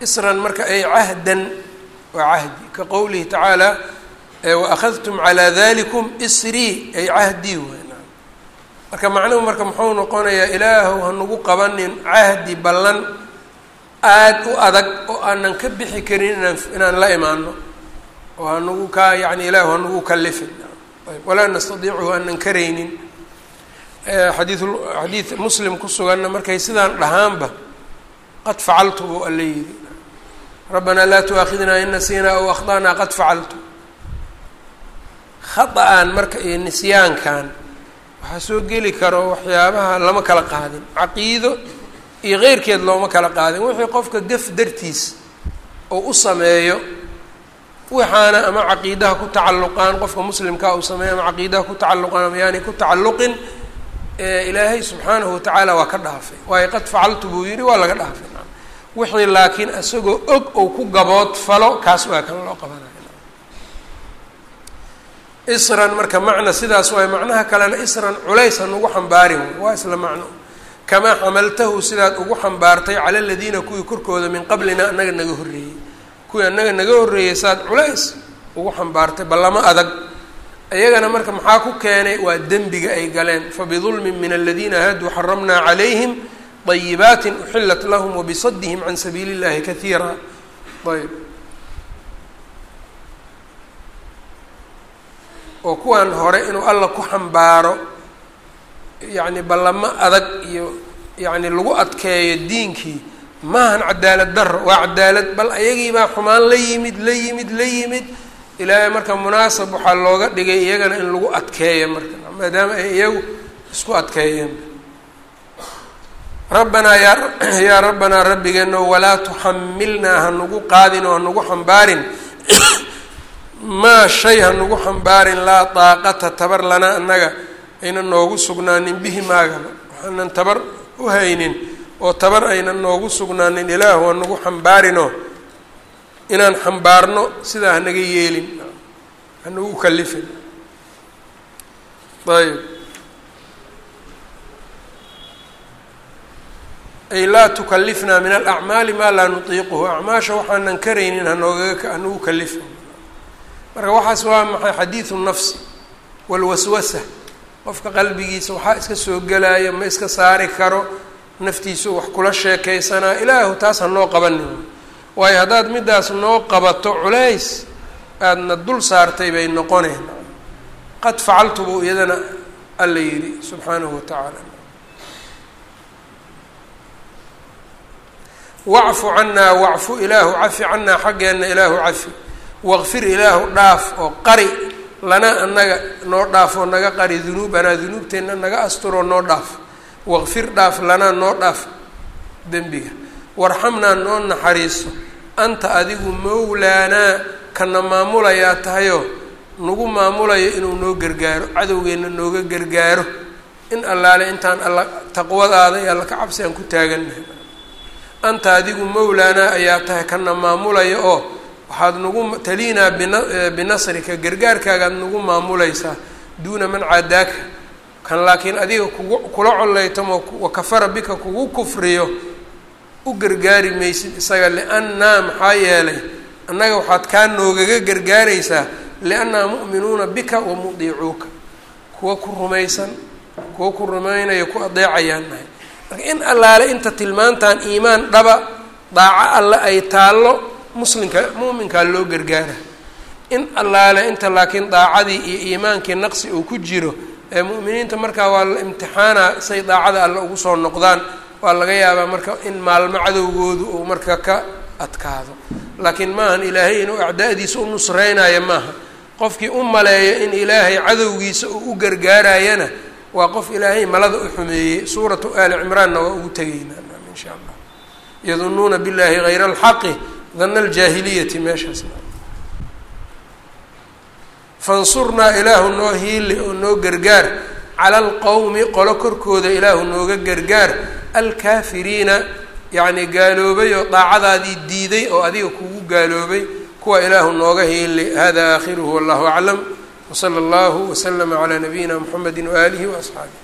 Isran marka ay cahdan waa cahdi. Ka qowlihi tacaala waأkhadtum calى dalikum isrii ay cahdii weyn marka macnuhu marka muxuu noqonayaa ilaahu hanugu qabanin cahdi ballan aada u adag oo aanan ka bixi karin inaan inaan la imaano oo hanugu kaa yani ilaahu hanugu kalifin walaa nastadiichu aanan karaynin xadii xadiid muslim ku suganna markay sidaan dhahaanba qad facaltu buu alla yidhi. Rabbanaa laa tuaakhidnaa in nasiinaa aw akhda'naa qad facaltu. Khata-an marka iyo nisyaankan waxaa soo geli karo waxyaabaha lama kala qaadin. Caqiido iyo keyrkeed looma kala qaadin. Wixii qofka gaf dartiis oo u sameeyo waxaana ama caqiidaha ku tacalluqaan qofka muslimkaa uu sameeyo ama caqiidaha ku tacalluqaan ama yaani ku tacalluqin ilaahay subxaanahu watacaala waa ka dhaafay. Waayo qad facaltu buu yidhi waa laga dhaafay. Wixii laakiin isagoo og ou ku gabood falo kaas waa kan loo qabanaya. Isran marka macna sidaas waayo macnaha kalena isran culays ha nugu xambaarin waa isla macno. Kamaa xamaltahu sidaad ugu xambaartay cala aladiina kuwii korkooda min qablina annaga naga horreeyey. Kuwii annaga naga horreeyey saad culays ugu xambaartay ballamo adag iyagana marka maxaa ku keenay? Waa dembiga ay galeen. Fabidulmin min aladiina haaduu xaramnaa calayhim طyibaati uxilat lahm wbisadihim can sabiili اllahi kaiira ayb oo kuwan hore inuu alla ku xambaaro yani ballamo adag iyo yani lagu adkeeyo diinkii. Maahan cadaalad daro waa cadaalad bal ayagiibaa xumaan la yimid la yimid la yimid ilaahay marka munaasab waxaa looga dhigay iyagana in lagu adkeeyo marka maadaama ay iyagu isku adkeeyeen. Rabbanaa yaa yaa rabbanaa rabbigeeno walaa tuxamilnaa hanugu qaadin oo hanugu xambaarin. Maa shay hanugu xambaarin laa daaqata tabar lana annaga aynan noogu sugnaanin bihi maagaba waxaanan tabar u haynin oo tabar aynan noogu sugnaanin ilaahu hanugu xambaarinoo inaan xambaarno sidaa hanaga yeelin hanagu kalifin ayb ay laa tukalifnaa min alacmaali maa laa nutiiquhu. Acmaasha waxaanan karaynin hanoogaga hanagu kalifa marka waxaas waa maxay? Xadiidu nafsi walwaswasa. Qofka qalbigiisa waxaa iska soo gelaya ma iska saari karo naftiisu wax kula sheekaysanaa. Ilaahu taas ha noo qabanin waayo haddaad middaas noo qabato culays aadna dul saartay bay noqoneen. Qad facaltu buu iyadana alla yidhi subxaanahu watacaala wacfu canaa wacfu ilaahu cafi canaa xaggeenna ilaahu cafi. Waqfir ilaahu dhaaf oo qari lanaa anaga noo dhaaf oo naga qari dunuubanaa dunuubteenna naga asturoo noo dhaaf. Waqfir dhaaf lanaa noo dhaaf dembiga warxamnaa noo naxariiso anta adigu mawlaanaa kana maamulayaa tahayoo nagu maamulayo inuu noo gargaaro cadowgeenna nooga gargaaro. In allaale intaan alla taqwadaada iyo alla ka cabsi aan ku taagannahay anta adigu mawlaanaa ayaa tahay kana maamulaya oo waxaad nagu taliinaa bina binasrika gargaarkaagaad nagu maamulaysaa duuna man caadaaka. Kan laakiin adiga kugu kula collaytamo wakafara bika kugu kufriyo u gargaari maysid isaga liannaa maxaa yeelay annaga waxaad kaa noogaga gargaaraysaa liannaa mu'minuuna bika wa mudiicuuka. Kuwa ku rumaysan kuwa ku rumaynayo ku adeecayaan nahay. Marka in allaale inta tilmaantan iimaan dhaba daaco alle ay taallo muslimka mu'minkaa loo gargaara. In allaale inta laakiin daacadii iyo iimaankii naqsi uu ku jiro ee mu'miniinta markaa waa la imtixaanaa say daacada alle ugu soo noqdaan waa laga yaabaa marka in maalmo cadowgoodu uu marka ka adkaado. Laakiin maahan ilaahay inuu acdaa'diisa u nusreynayo maaha. Qofkii u maleeyo in ilaahay cadowgiisa uu u gargaarayana waa qof ilaahay malada u xumeeyey. Suuratu aali cimraanna waa ugu tegaynaa insha allah. Yadunuuna billahi hayra alxaqi dana aljaahiliyati meeshaas. Fansurnaa ilaahu noo hiili oo noo gargaar cala alqowmi qolo korkooda ilaahu nooga gargaar. Alkaafiriina yacni gaaloobay oo daacadaadii diiday oo adiga kugu gaaloobay kuwa ilaahu nooga hiili hada aakhiruhu wallahu aclam. Wsala allahu waslama calaa nabiyina mxamedi waaalihi waasxaabih